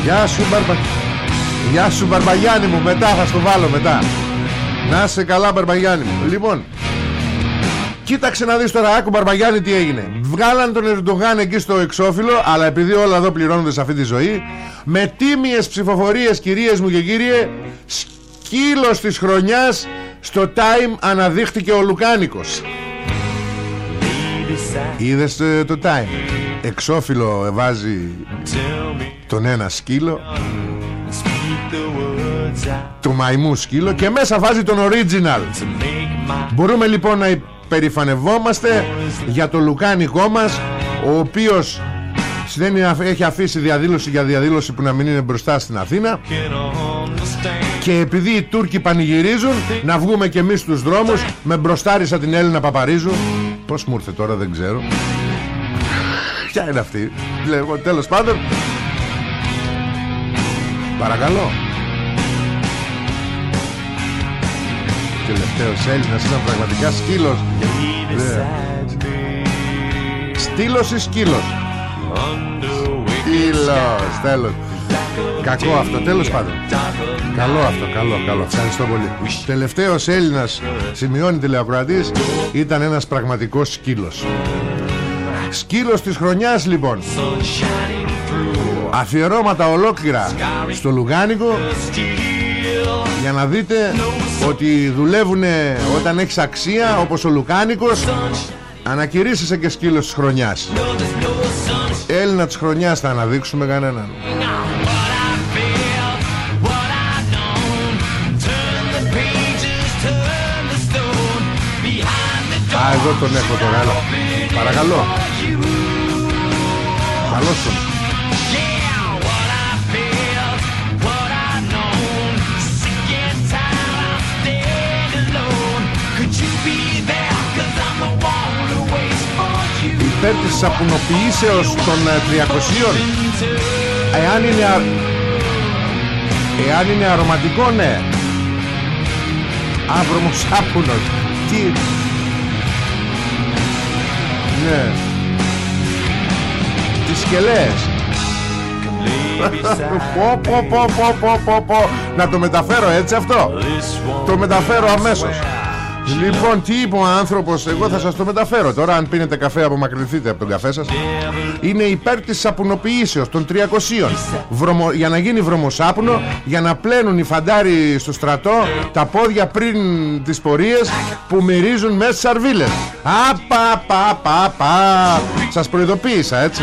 [SPEAKER 2] Γεια σου Μπαρμπα... Γεια σου Μπαρμπαγιάννη μου. Μετά θα στο βάλω μετά. Να σε καλά Μπαρμπαγιάννη μου. Λοιπόν Κοίταξε να δεις τώρα Άκου Μπαρμπαγιάννη τι έγινε. Βγάλαν τον Ερντογάν εκεί στο εξώφυλλο Αλλά επειδή όλα εδώ πληρώνονται σε αυτή τη ζωή Με τίμιες ψηφοφορίες κυρίες μου και κύριε Σκύλος της χρονιάς Στο time αναδείχτηκε ο Λουκάνικος. Είδες ε, το time; Εξώφυλλο βάζει τον ένα σκύλο. Του μαϊμού σκύλο και μέσα βάζει τον original. Μπορούμε λοιπόν να υπερηφανευόμαστε για το λουκάνικό μας ο οποίος δεν έχει αφήσει διαδήλωση για διαδήλωση που να μην είναι μπροστά στην Αθήνα. Και επειδή οι Τούρκοι πανηγυρίζουν να βγούμε και εμείς στους δρόμους με μπροστάρισα την Έλληνα Παπαρίζου. Πως μου ήρθε τώρα δεν ξέρω ποια είναι αυτή; Λέω, τέλος πάντων. Παρακαλώ. Τελευταίος Έλληνας ήταν πραγματικά σκύλος. Ναι. Στήλος ή σκύλος; Σκύλος Τέλος. Κακό αυτό τέλος πάντων. Καλό αυτό καλό καλό. Ευχαριστώ πολύ. Τελευταίος Έλληνας Σημειώνει τηλεοκρατής Ήταν ένας πραγματικός σκύλος Σκύλος της χρονιάς λοιπόν Αφιερώματα ολόκληρα στο Λουγάνικο Για να δείτε ότι δουλεύουν όταν έχεις αξία όπως ο Λουκάνικος Ανακηρύσσεσαι και σκύλος της χρονιάς Έλληνα της χρονιάς θα αναδείξουμε κανέναν Α, εδώ τον έχω τώρα, έλα. Παρακαλώ. Καλώς τον. Υπέρ της σαπουνοποιήσεως των 300 ε, Εάν είναι α... Εάν είναι αρωματικό ναι. Άβρομος σάπουνος Τι Ναι τις σκελές. Πω, πω, πω, πω, πω, πω, Να το μεταφέρω έτσι αυτό; Το μεταφέρω αμέσως Λοιπόν τι είπε ο άνθρωπος Εγώ θα σας το μεταφέρω Τώρα αν πίνετε καφέ απομακρυνθείτε από τον καφέ σας. Είναι υπέρ της σαπουνοποιήσεως Των 300 Βρωμο... Για να γίνει βρωμοσάπνο Για να πλένουν οι φαντάροι στο στρατό Τα πόδια πριν τις πορείες Που μυρίζουν μέσα στις αρβίλες. Απα πα πα πα Σας προειδοποίησα έτσι.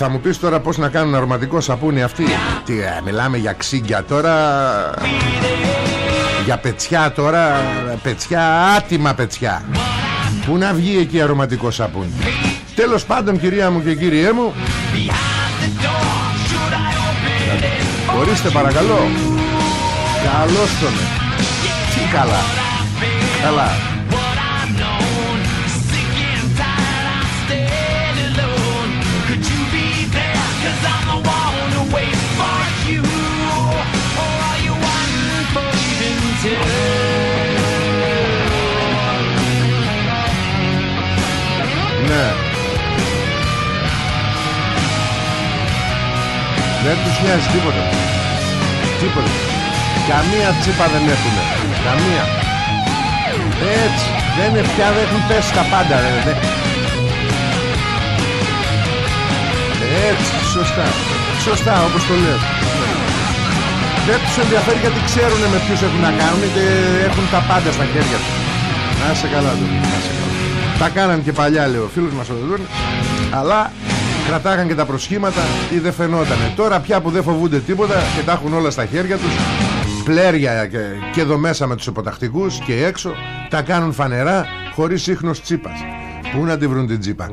[SPEAKER 2] Θα μου πεις τώρα πως να κάνουν αρωματικό σαπούνι αυτοί. Τι ε, μιλάμε για ξύγκια τώρα Για πετσιά τώρα Πετσιά άτιμα πετσιά. Πού να βγει εκεί αρωματικό σαπούνι; Τέλος πάντων κυρία μου και κύριέ μου. Ορίστε παρακαλώ. Καλώς τον Τι καλά. Καλά Ναι. Δεν τους νοιάζει τίποτα. Τίποτα. Καμία τσίπα δεν έχουνε. Καμία. Έτσι Δεν είναι πια δεν έχουν πέσει τα πάντα ρε, δε. Έτσι σωστά. Σωστά όπως το λέω Δεν τους ενδιαφέρει γιατί ξέρουν με ποιους έχουν να κάνουν Και έχουν τα πάντα στα χέρια τους. Να σε καλά του Να σε καλά τα κάναν και παλιά λέει ο φίλος μας ο Δεδούρ Αλλά κρατάγαν και τα προσχήματα ή δεν φαινότανε. Τώρα πια που δεν φοβούνται τίποτα και τα έχουν όλα στα χέρια τους Πλέρια και, και εδώ μέσα με τους υποτακτικούς και έξω Τα κάνουν φανερά χωρίς ίχνος τσίπας. Πού να τη βρουν την τσίπα.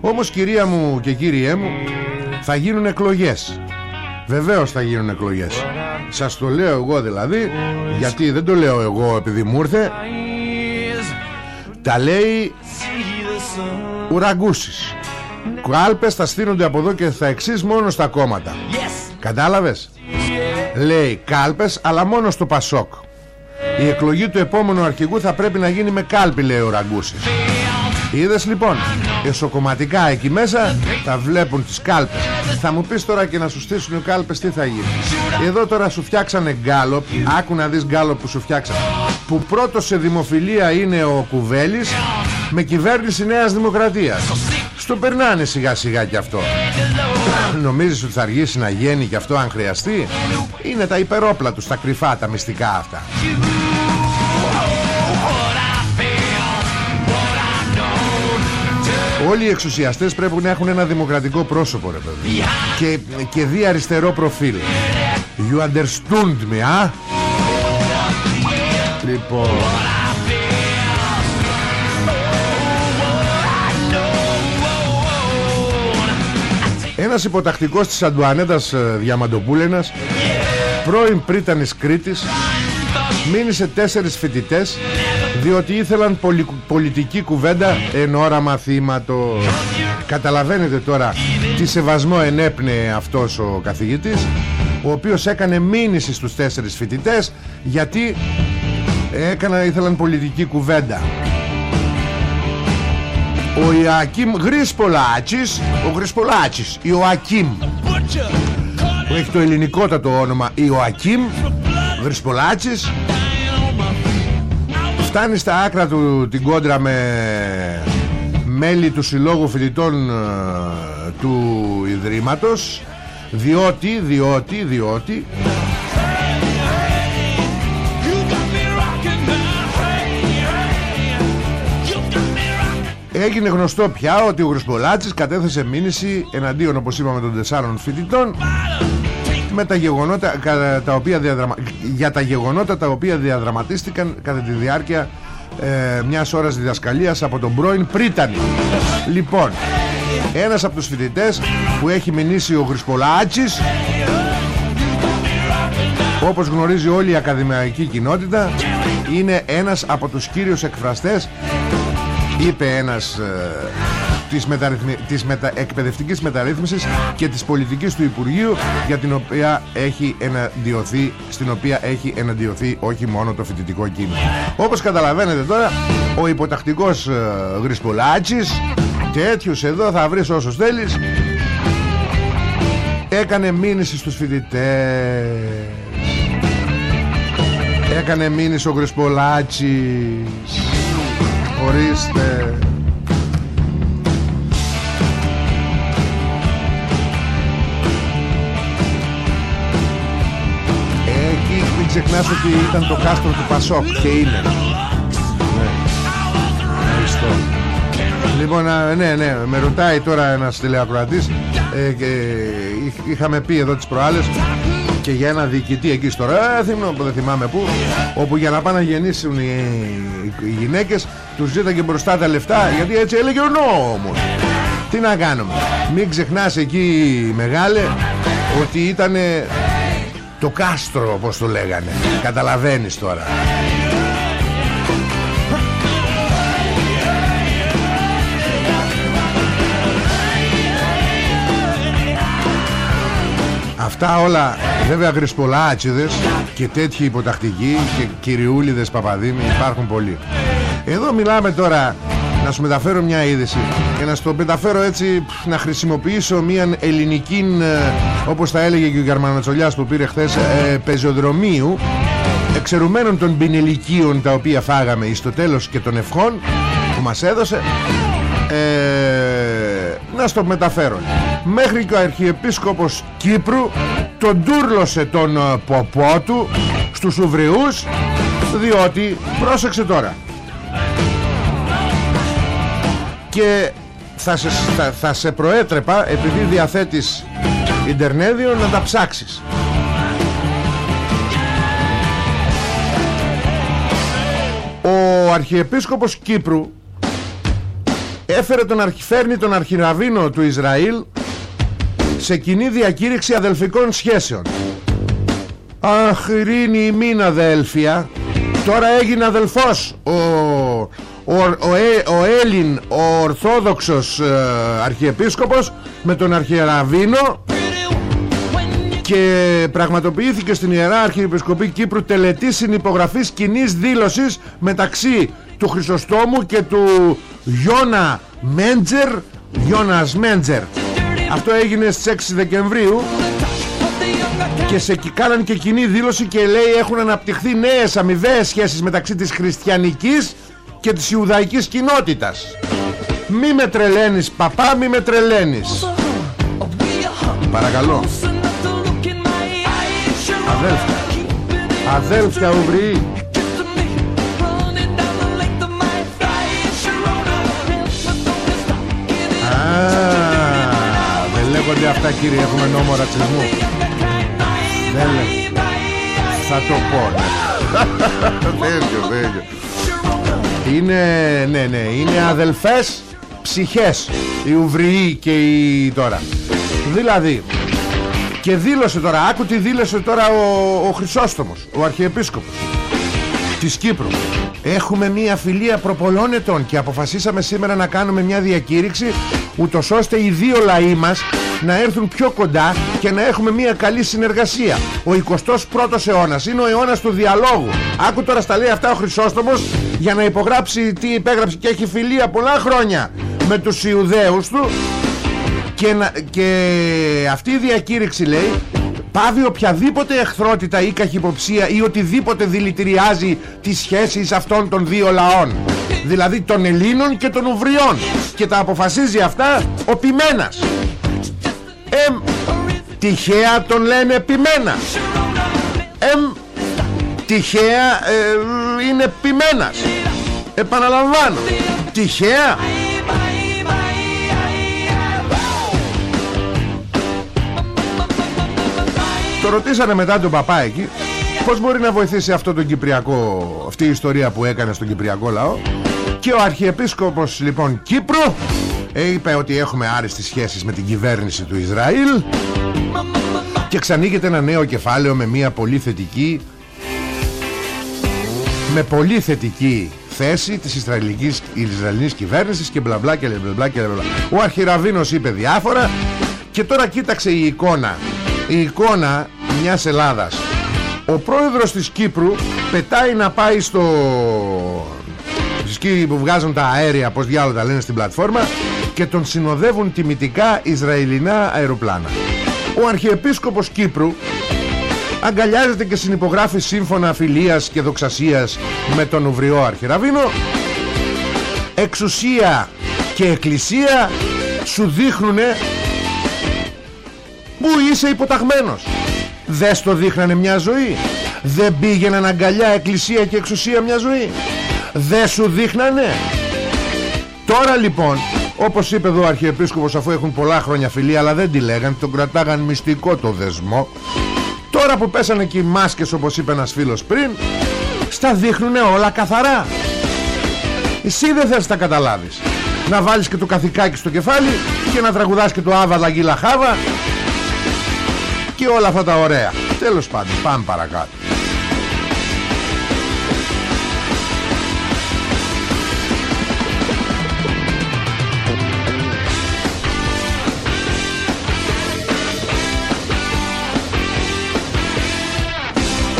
[SPEAKER 2] Όμως κυρία μου και κύριέ μου Θα γίνουν εκλογές. Βεβαίως θα γίνουν εκλογές. Σας το λέω εγώ δηλαδή Γιατί δεν το λέω εγώ επειδή μου ήρθε. Τα λέει Ουραγκούσεις Κάλπες θα στείνονται από εδώ και θα εξής μόνο στα κόμματα. Κατάλαβες; Λέει κάλπες αλλά μόνο στο Πασόκ. Η εκλογή του επόμενου αρχηγού θα πρέπει να γίνει με κάλπη λέει ο Ραγκούσης Είδες λοιπόν Εσωκομματικά εκεί μέσα Τα βλέπουν τις κάλπες. Θα μου πεις τώρα και να σου στήσουν οι κάλπες Τι θα γίνει. Εδώ τώρα σου φτιάξανε γκάλοπ Άκου να δεις γκάλοπ που σου φτιάξανε. Που πρώτος σε δημοφιλία είναι ο Κουβέλης Με κυβέρνηση Νέας Δημοκρατίας. Στο περνάνε σιγά σιγά και αυτό. Νομίζεις ότι θα αργήσει να γίνει και αυτό αν χρειαστεί; Είναι τα υπερόπλα τους Τα κρυφά τα μυστικά αυτά. Όλοι οι εξουσιαστές πρέπει να έχουν ένα δημοκρατικό πρόσωπο ρε παιδί. Και, και δι αριστερό προφίλ. You understood me, α; Λοιπόν Ένας υποτακτικός της Αντουανέτας ε, Διαμαντοπούλενας Πρώην πρίτανης Κρήτης Μήνυσε τέσσερις φοιτητές διότι ήθελαν πολι... πολιτική κουβέντα εν ώρα μαθήματος Καταλαβαίνετε τώρα τι σεβασμό ενέπνεε αυτός ο καθηγητής ο οποίος έκανε μήνυση στους τέσσερις φοιτητές γιατί έκανα, ήθελαν πολιτική κουβέντα ο Ιωακίμ Γρυσπολάτσης ο Γρυσπολάτσης Ιωακίμ που έχει το ελληνικότατο όνομα Ιωακίμ Γρυσπολάτσης φτάνει στα άκρα του την κόντρα με μέλη του Συλλόγου Φοιτητών ε, του Ιδρύματος. Διότι, διότι, διότι Έγινε γνωστό πια ότι ο Γρουσπολάτσης κατέθεσε μήνυση εναντίον όπως είπαμε των τεσσάρων φοιτητών με τα γεγονότα τα οποία διαδραμα... για τα γεγονότα τα οποία διαδραματίστηκαν κατά τη διάρκεια ε, μιας ώρας διδασκαλίας από τον πρώην Πρίτανη. Λοιπόν ένας από τους φοιτητές που έχει μηνύσει ο Γρυσπολάτσης όπως γνωρίζει όλη η ακαδημαϊκή κοινότητα είναι ένας από τους κύριους εκφραστές είπε ένας ε, της, μεταρρυθμι... της μετα... εκπαιδευτικής μεταρρύθμισης και της πολιτικής του Υπουργείου για την οποία έχει εναντιωθεί στην οποία έχει εναντιωθεί όχι μόνο το φοιτητικό κίνημα. Όπως καταλαβαίνετε τώρα ο υποτακτικός ε, Γρυσπολάτσης τέτοιους εδώ θα βρεις όσους θέλεις έκανε μήνυση στους φοιτητές. Έκανε μήνυση ο Γρυσπολάτσης ορίστε ξεχνάς ότι ήταν το κάστρο του Πασόκ και είναι. Ναι. Ευχαριστώ. Λοιπόν, ναι, ναι, με ρωτάει τώρα ένας τηλεακροατής ε, και είχαμε πει εδώ τις προάλλες και για ένα διοικητή εκεί στο Ρέθυμνο που δεν θυμάμαι πού όπου για να πάνε να γεννήσουν οι, οι, οι γυναίκες τους ζήταγε μπροστά τα λεφτά γιατί έτσι έλεγε ο νόμος τι να κάνουμε. Μην ξεχνάς εκεί μεγάλε ότι ήταν το κάστρο όπως το λέγανε. Καταλαβαίνεις τώρα. Αυτά όλα βέβαια γρυσπολάτσιδες και τέτοιοι υποτακτικοί και κυριούλιδες παπαδίμοι υπάρχουν πολλοί. Εδώ μιλάμε τώρα να σου μεταφέρω μια είδηση και να στο μεταφέρω έτσι να χρησιμοποιήσω μια ελληνική ε, όπως τα έλεγε και ο Γερμανοτσολιάς που πήρε χθες ε, πεζοδρομίου εξαιρουμένων των πινελικίων τα οποία φάγαμε στο τέλος και των ευχών που μας έδωσε. Ε, να στο μεταφέρω. Μέχρι και ο Αρχιεπίσκοπος Κύπρου τον τούρλωσε τον ε, ποπό του στους Ουβριούς διότι πρόσεξε τώρα και θα σε, θα, θα σε προέτρεπα επειδή διαθέτεις Ιντερνέδιο να τα ψάξεις. Ο Αρχιεπίσκοπος Κύπρου έφερε τον αρχιφέρνη τον αρχιραβίνο του Ισραήλ σε κοινή διακήρυξη αδελφικών σχέσεων. Αχ ειρήνη ημίν αδέλφια Τώρα έγινε αδελφός ο, ο, ο, ο Έλλην ο Ορθόδοξος ε, Αρχιεπίσκοπος με τον Αρχιεραβίνο και πραγματοποιήθηκε στην Ιερά Αρχιεπισκοπή Κύπρου τελετή συνυπογραφής κοινή δήλωσης μεταξύ του Χρυσοστόμου και του Γιώνα Μέντζερ Γιώνας Μέντζερ. Αυτό έγινε στις 6 Δεκεμβρίου και σε κάναν και κοινή δήλωση και λέει έχουν αναπτυχθεί νέες αμοιβαίες σχέσεις μεταξύ της χριστιανικής και της Ιουδαϊκής κοινότητας. Μη με τρελαίνεις παπά μη με τρελαίνεις. Παρακαλώ. Αδέλφια. Αδέλφια ουβροί Δεν λέγονται αυτά κύριε Έχουμε νόμο ρατσισμού Δεν λέγονται Θα το πω Δέγιο δέγιο Είναι ναι ναι Είναι αδελφές ψυχές. Οι Ουβριοί και οι τώρα. Δηλαδή Και δήλωσε τώρα Άκου τι δήλωσε τώρα ο, ο Χρυσόστομος Ο Αρχιεπίσκοπος Της Κύπρου Έχουμε μια φιλία προπολών ετών και αποφασίσαμε σήμερα να κάνουμε μια διακήρυξη ούτως ώστε οι δύο λαοί μας να έρθουν πιο κοντά και να έχουμε μια καλή συνεργασία. Ο 21ος αιώνας είναι ο αιώνας του διαλόγου. Άκου τώρα στα λέει αυτά ο Χρυσόστομος για να υπογράψει τι υπέγραψε και έχει φιλία πολλά χρόνια με τους Ιουδαίους του και, να, και αυτή η διακήρυξη λέει πάβει οποιαδήποτε εχθρότητα ή καχυποψία ή οτιδήποτε δηλητηριάζει τις σχέσεις αυτών των δύο λαών. Δηλαδή των Ελλήνων και των Ουβριών. Και τα αποφασίζει αυτά ο Πιμένας. Εμ τυχαία τον λένε Πιμένας. Εμ τυχαία ε, είναι Πιμένας. Επαναλαμβάνω τυχαία Το ρωτήσανε μετά τον παπά εκεί Πώς μπορεί να βοηθήσει αυτό τον Κυπριακό Αυτή η ιστορία που έκανε στον Κυπριακό λαό Και ο Αρχιεπίσκοπος λοιπόν Κύπρου Είπε ότι έχουμε άριστες σχέσεις με την κυβέρνηση του Ισραήλ Και ξανοίγεται ένα νέο κεφάλαιο με μια πολύ θετική Με πολύ θετική θέση της Ισραηλικής, Ισραηλινής κυβέρνησης και μπλα μπλα και μπλα και μπλα. Ο Αρχιραβίνος είπε διάφορα και τώρα κοίταξε η εικόνα η εικόνα μιας Ελλάδας. Ο πρόεδρος της Κύπρου πετάει να πάει στο σκι που βγάζουν τα αέρια πως διάλογα τα λένε στην πλατφόρμα και τον συνοδεύουν τιμητικά Ισραηλινά αεροπλάνα. Ο Αρχιεπίσκοπος Κύπρου αγκαλιάζεται και συνυπογράφει σύμφωνα φιλίας και δοξασίας με τον Ουβριό Αρχιραβίνο εξουσία και εκκλησία σου δείχνουνε Πού είσαι υποταγμένος; Δεν στο δείχνανε μια ζωή. Δεν πήγαιναν αγκαλιά εκκλησία και εξουσία μια ζωή. Δεν σου δείχνανε. Τώρα λοιπόν όπως είπε εδώ ο Αρχιεπίσκοπος αφού έχουν πολλά χρόνια φιλία αλλά δεν τη λέγανε τον κρατάγαν μυστικό το δεσμό. Τώρα τώρα που πέσανε και οι μάσκες όπως είπε ένας φίλος πριν Στα δείχνουνε όλα καθαρά. Εσύ δεν θες τα καταλάβεις. Να βάλεις και το καθηκάκι στο κεφάλι Και να τραγουδάς και το Άβα Λαγίλα Χάβα Και όλα αυτά τα ωραία. Τέλος πάντων πάμε παρακάτω.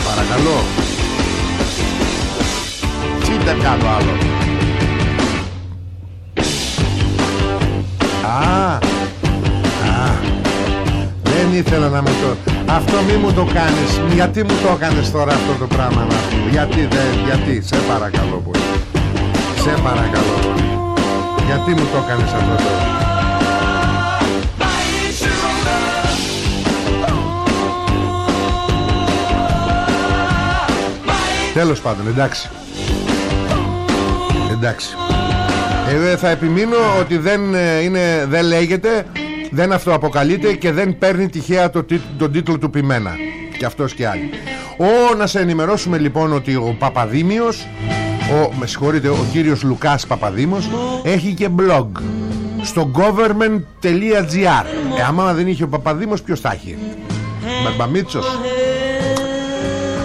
[SPEAKER 2] Παρακαλώ. Τσίτε κάτω άλλο; Α, α, δεν ήθελα να μου το... Αυτό μη μου το κάνεις. Γιατί μου το έκανες τώρα αυτό το πράγμα να σου Γιατί δεν, γιατί, σε παρακαλώ πολύ. Σε παρακαλώ πολύ. Γιατί μου το έκανες αυτό τώρα Τέλος πάντων, εντάξει. Εντάξει. Εγώ θα επιμείνω ότι δεν, ε, είναι, δεν λέγεται Δεν αυτοαποκαλείται και δεν παίρνει τυχαία το, τον τίτλο του ποιμένα Και αυτός και άλλοι. Ο, να σε ενημερώσουμε λοιπόν ότι ο Παπαδήμιος ο, Με συγχωρείτε, ο κύριος Λουκάς Παπαδήμος Έχει και blog Στο government.gr ε, Άμα δεν είχε ο Παπαδήμος ποιος θα έχει; Μπαμπαμίτσος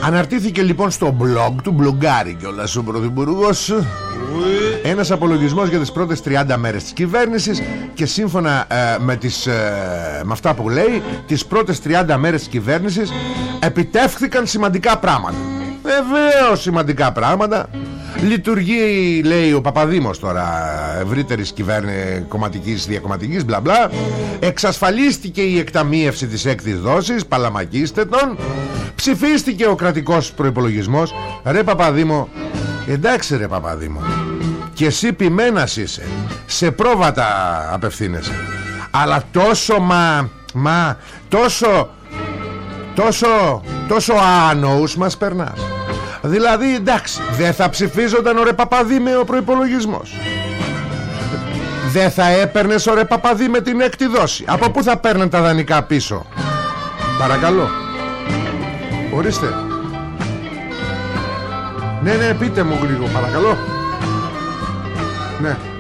[SPEAKER 2] Αναρτήθηκε λοιπόν στο blog του Μπλογκάρι κιόλας ο Πρωθυπουργός ένας απολογισμός για τις πρώτες 30 μέρες της κυβέρνησης και σύμφωνα ε, με, τις, ε, με αυτά που λέει τις πρώτες 30 μέρες της κυβέρνησης επιτεύχθηκαν σημαντικά πράγματα. Βεβαίως σημαντικά πράγματα. Λειτουργεί λέει ο Παπαδήμος τώρα Ευρύτερης κυβέρνηση κομματικής διακομματικής μπλα μπλα. Εξασφαλίστηκε η εκταμίευση της έκτης δόσης Παλαμακίστε τον Ψηφίστηκε ο κρατικός προϋπολογισμός. Ρε Παπαδήμο Εντάξει ρε Παπαδήμο Και εσύ ποιμένας είσαι. Σε πρόβατα απευθύνεσαι. Αλλά τόσο μα Μα τόσο Τόσο Τόσο άνοους μας περνάς. Δηλαδή εντάξει Δεν θα ψηφίζονταν ο ρε Παπαδήμο ο προϋπολογισμός. Δεν θα έπαιρνες ρε Παπαδί με την έκτη δόση. Από πού θα παίρνουν τα δανεικά πίσω; Παρακαλώ. Ορίστε Ναι ναι πείτε μου γρήγορα παρακαλώ. Ναι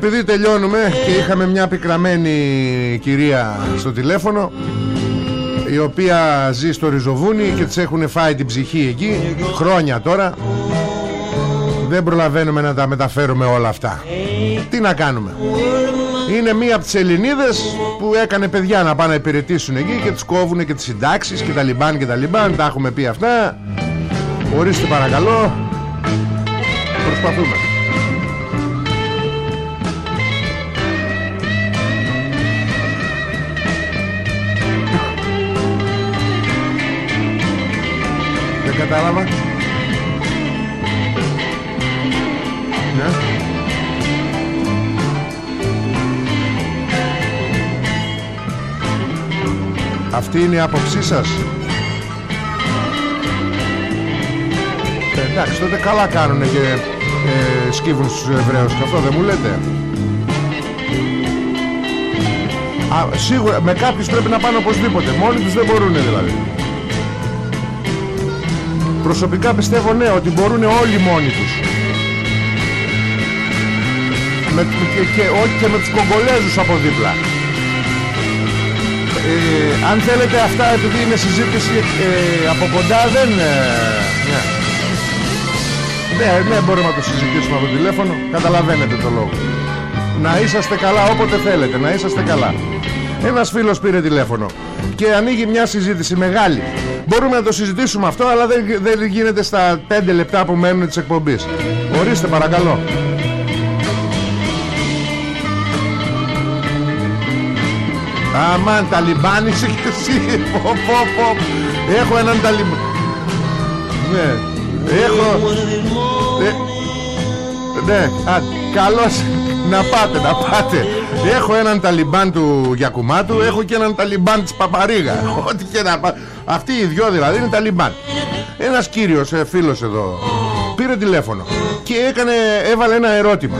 [SPEAKER 2] Επειδή τελειώνουμε και είχαμε μια πικραμένη κυρία στο τηλέφωνο η οποία ζει στο Ριζοβούνι και της έχουν φάει την ψυχή εκεί χρόνια τώρα δεν προλαβαίνουμε να τα μεταφέρουμε όλα αυτά. Τι να κάνουμε; Είναι μία από τις Ελληνίδες που έκανε παιδιά να πάνε να υπηρετήσουν εκεί και τις κόβουν και τις συντάξεις και τα λιμπάν και τα λιμπάν τα έχουμε πει αυτά. Ορίστε παρακαλώ. Προσπαθούμε κατάλαβα. Ναι. Αυτή είναι η άποψή σας. Ε, Εντάξει τότε καλά κάνουν και ε, σκύβουν στους Εβραίους και αυτό δεν μου λέτε. Α, σίγουρα με κάποιους πρέπει να πάνε οπωσδήποτε. Μόνοι τους δεν μπορούν δηλαδή Προσωπικά πιστεύω ναι ότι μπορούν όλοι μόνοι τους. Με, και, και, όχι και με τους Κογκολέζους από δίπλα. Ε, αν θέλετε αυτά επειδή είναι συζήτηση ε, από κοντά δεν ε, ναι. ναι, ναι μπορούμε να το συζητήσουμε από το τηλέφωνο. Καταλαβαίνετε το λόγο. Να είσαστε καλά όποτε θέλετε να είσαστε καλά. Ένας φίλος πήρε τηλέφωνο και ανοίγει μια συζήτηση μεγάλη Μπορούμε να το συζητήσουμε αυτό, αλλά δεν, γίνεται στα 5 λεπτά που μένουν της εκπομπής. Ορίστε, παρακαλώ. Αμάν, Ταλιμπάν εσύ. Έχω έναν Ταλιμπάν. Ναι. Έχω... Ε... Ναι, Α, καλώς. Να πάτε, να πάτε. Έχω έναν Ταλιμπάν του Γιακουμάτου Έχω και έναν Ταλιμπάν της Παπαρίγα. Ό,τι και να πά... Αυτοί οι δυο δηλαδή είναι Ταλιμπάν. Ένας κύριος ε, φίλος εδώ Πήρε τηλέφωνο Και έκανε, έβαλε ένα ερώτημα.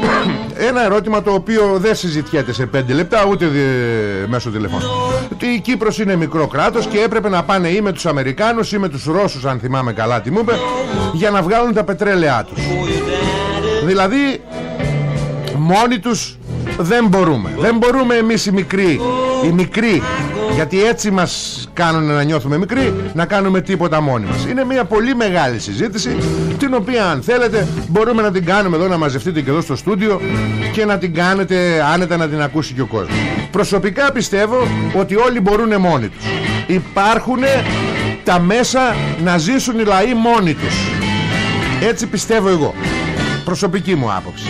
[SPEAKER 2] Ένα ερώτημα το οποίο δεν συζητιέται σε 5 λεπτά ούτε μέσω τηλεφώνου. Η Κύπρος είναι μικρό κράτος και έπρεπε να πάνε ή με τους Αμερικάνους ή με τους Ρώσους αν θυμάμαι καλά τι μου είπε για να βγάλουν τα πετρέλαιά τους. Δηλαδή μόνοι τους δεν μπορούμε. Δεν μπορούμε εμείς οι μικροί, οι μικροί γιατί έτσι μας κάνουν να νιώθουμε μικροί Να κάνουμε τίποτα μόνοι μας. Είναι μια πολύ μεγάλη συζήτηση Την οποία αν θέλετε μπορούμε να την κάνουμε εδώ Να μαζευτείτε και εδώ στο στούντιο Και να την κάνετε άνετα να την ακούσει και ο κόσμος. Προσωπικά πιστεύω Ότι όλοι μπορούν μόνοι τους. Υπάρχουν τα μέσα Να ζήσουν οι λαοί μόνοι τους. Έτσι πιστεύω εγώ. Προσωπική μου άποψη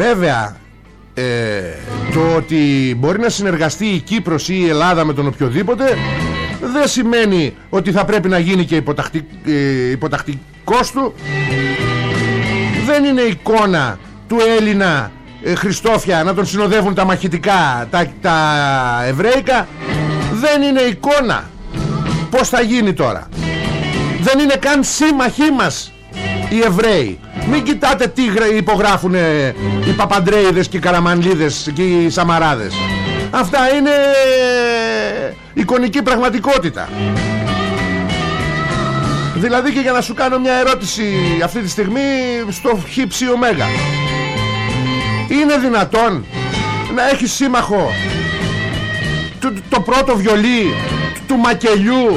[SPEAKER 2] Βέβαια ε, το ότι μπορεί να συνεργαστεί η Κύπρος ή η Ελλάδα με τον οποιοδήποτε δεν σημαίνει ότι θα πρέπει να γίνει και υποταχτικ, ε, υποτακτικός του. Δεν είναι εικόνα του Έλληνα ε, Χριστόφια να τον συνοδεύουν τα μαχητικά τα, τα Εβραίικα. Δεν είναι εικόνα. Πως θα γίνει τώρα; Δεν είναι καν σύμμαχοί μας οι Εβραίοι μην κοιτάτε τι υπογράφουν οι Παπαντρέιδες και οι Καραμανλίδες και οι Σαμαράδες. Αυτά είναι εικονική πραγματικότητα. Δηλαδή και για να σου κάνω μια ερώτηση αυτή τη στιγμή στο χύψη ωμέγα. Είναι δυνατόν να έχει σύμμαχο το, το πρώτο βιολί του μακελιού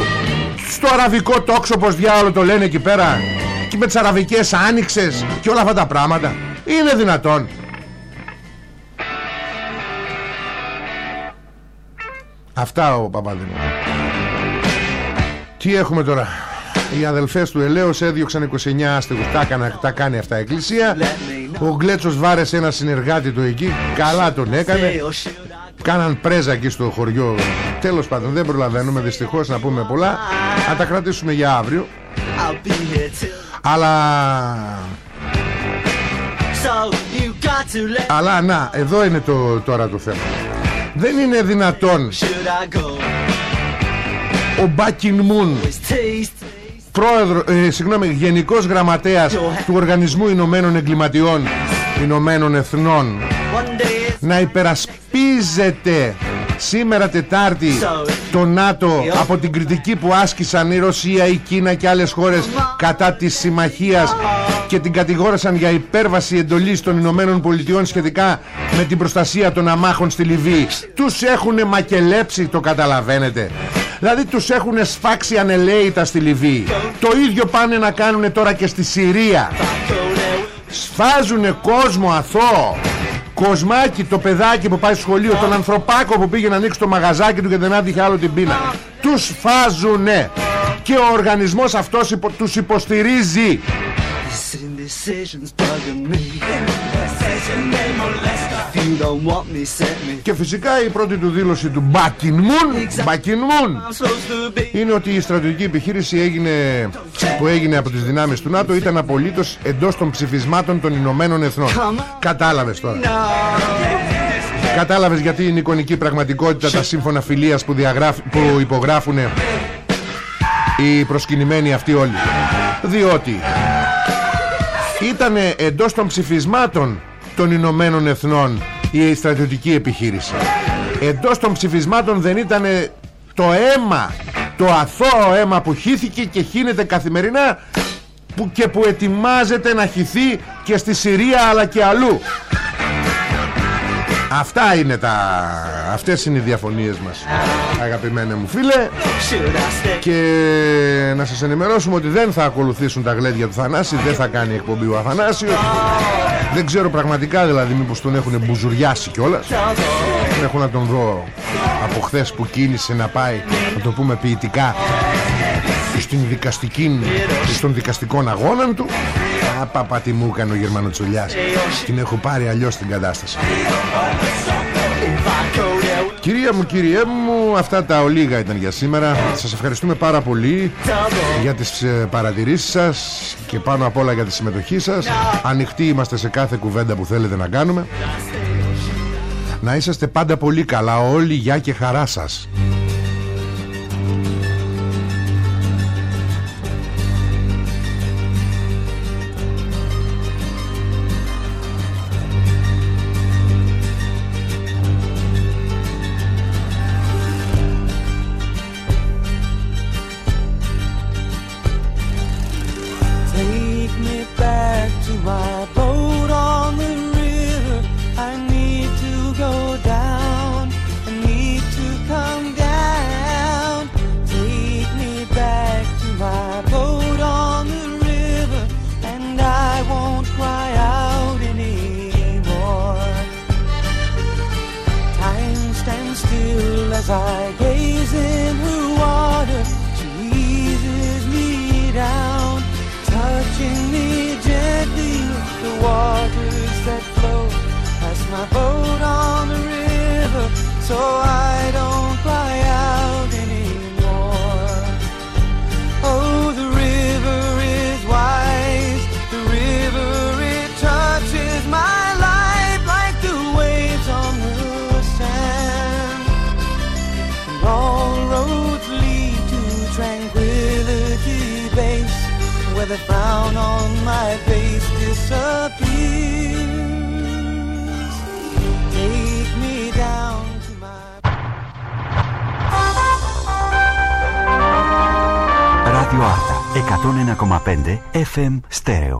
[SPEAKER 2] στο αραβικό τόξο πως διάλογο το λένε εκεί πέρα; Και με τις αραβικές άνοιξες και όλα αυτά τα πράγματα. Είναι δυνατόν. Αυτά ο Παπαδημού. Τι έχουμε τώρα; Οι αδελφές του Ελέος έδιωξαν 29 άστεγους. Τα, τα κάνει αυτά η εκκλησία. Ο Γκλέτσος βάρεσε ένα συνεργάτη του εκεί. Καλά τον έκανε. Κάναν πρέζα εκεί στο χωριό. Τέλος πάντων δεν προλαβαίνουμε. Δυστυχώς να πούμε πολλά. Θα τα κρατήσουμε για αύριο αλλά... Αλλά να, εδώ είναι το, τώρα το θέμα. Δεν είναι δυνατόν Ο Μπάκιν Μουν Πρόεδρο, ε, συγγνώμη, Γενικός Γραμματέας του Οργανισμού Ηνωμένων Εγκληματιών Ηνωμένων Εθνών να υπερασπίζεται σήμερα Τετάρτη το ΝΑΤΟ από την κριτική που άσκησαν η Ρωσία, η Κίνα και άλλες χώρες κατά της συμμαχίας και την κατηγόρασαν για υπέρβαση εντολής των Ηνωμένων Πολιτειών σχετικά με την προστασία των αμάχων στη Λιβύη. Τους έχουν μακελέψει το καταλαβαίνετε. Δηλαδή τους έχουν σφάξει ανελαίητα στη Λιβύη. Το ίδιο πάνε να κάνουν τώρα και στη Συρία. Σφάζουνε κόσμο αθώο Κοσμάκι το παιδάκι που πάει σχολείο Τον ανθρωπάκο που πήγε να ανοίξει το μαγαζάκι του Και δεν άντυχε άλλο την πείνα Τους φάζουνε. Και ο οργανισμός αυτός υπο, τους υποστηρίζει και φυσικά η πρώτη του δήλωση του Μπακινμούν είναι ότι η στρατιωτική επιχείρηση έγινε, που έγινε από τις δυνάμεις του ΝΑΤΟ ήταν απολύτως εντός των ψηφισμάτων των Ηνωμένων Εθνών. Κατάλαβες τώρα. Κατάλαβες γιατί είναι εικονική πραγματικότητα τα σύμφωνα φιλίας που, που υπογράφουν οι προσκυνημένοι αυτοί όλοι. Διότι ήταν εντός των ψηφισμάτων των Ηνωμένων Εθνών η στρατιωτική επιχείρηση. Εντός των ψηφισμάτων δεν ήταν το αίμα το αθώο αίμα που χύθηκε και χύνεται καθημερινά που και που ετοιμάζεται να χυθεί και στη Συρία αλλά και αλλού. Αυτά είναι τα... Αυτές είναι οι διαφωνίες μας Αγαπημένε μου φίλε. Και να σας ενημερώσουμε ότι δεν θα ακολουθήσουν τα γλέντια του Θανάση Δεν θα κάνει εκπομπή ο Αθανάσιος δεν ξέρω πραγματικά δηλαδή μήπως τον έχουν μπουζουριάσει κιόλας. Έχω να τον δω από χθες που κίνησε να πάει, να το πούμε ποιητικά, στην δικαστική, στον δικαστικό αγώνα του.
[SPEAKER 5] Απαπα τι μου έκανε ο Γερμανοτσολιάς. Την έχω πάρει αλλιώς την κατάσταση. Κυρία μου, κυριέ μου, αυτά τα ολίγα ήταν για σήμερα. Σας ευχαριστούμε πάρα πολύ Για τις ε, παρατηρήσεις σας Και πάνω απ' όλα για τη συμμετοχή σας. Ανοιχτοί είμαστε σε κάθε κουβέντα που θέλετε να κάνουμε. Να είσαστε πάντα πολύ καλά Όλοι γεια και χαρά σας.
[SPEAKER 1] FM Stereo.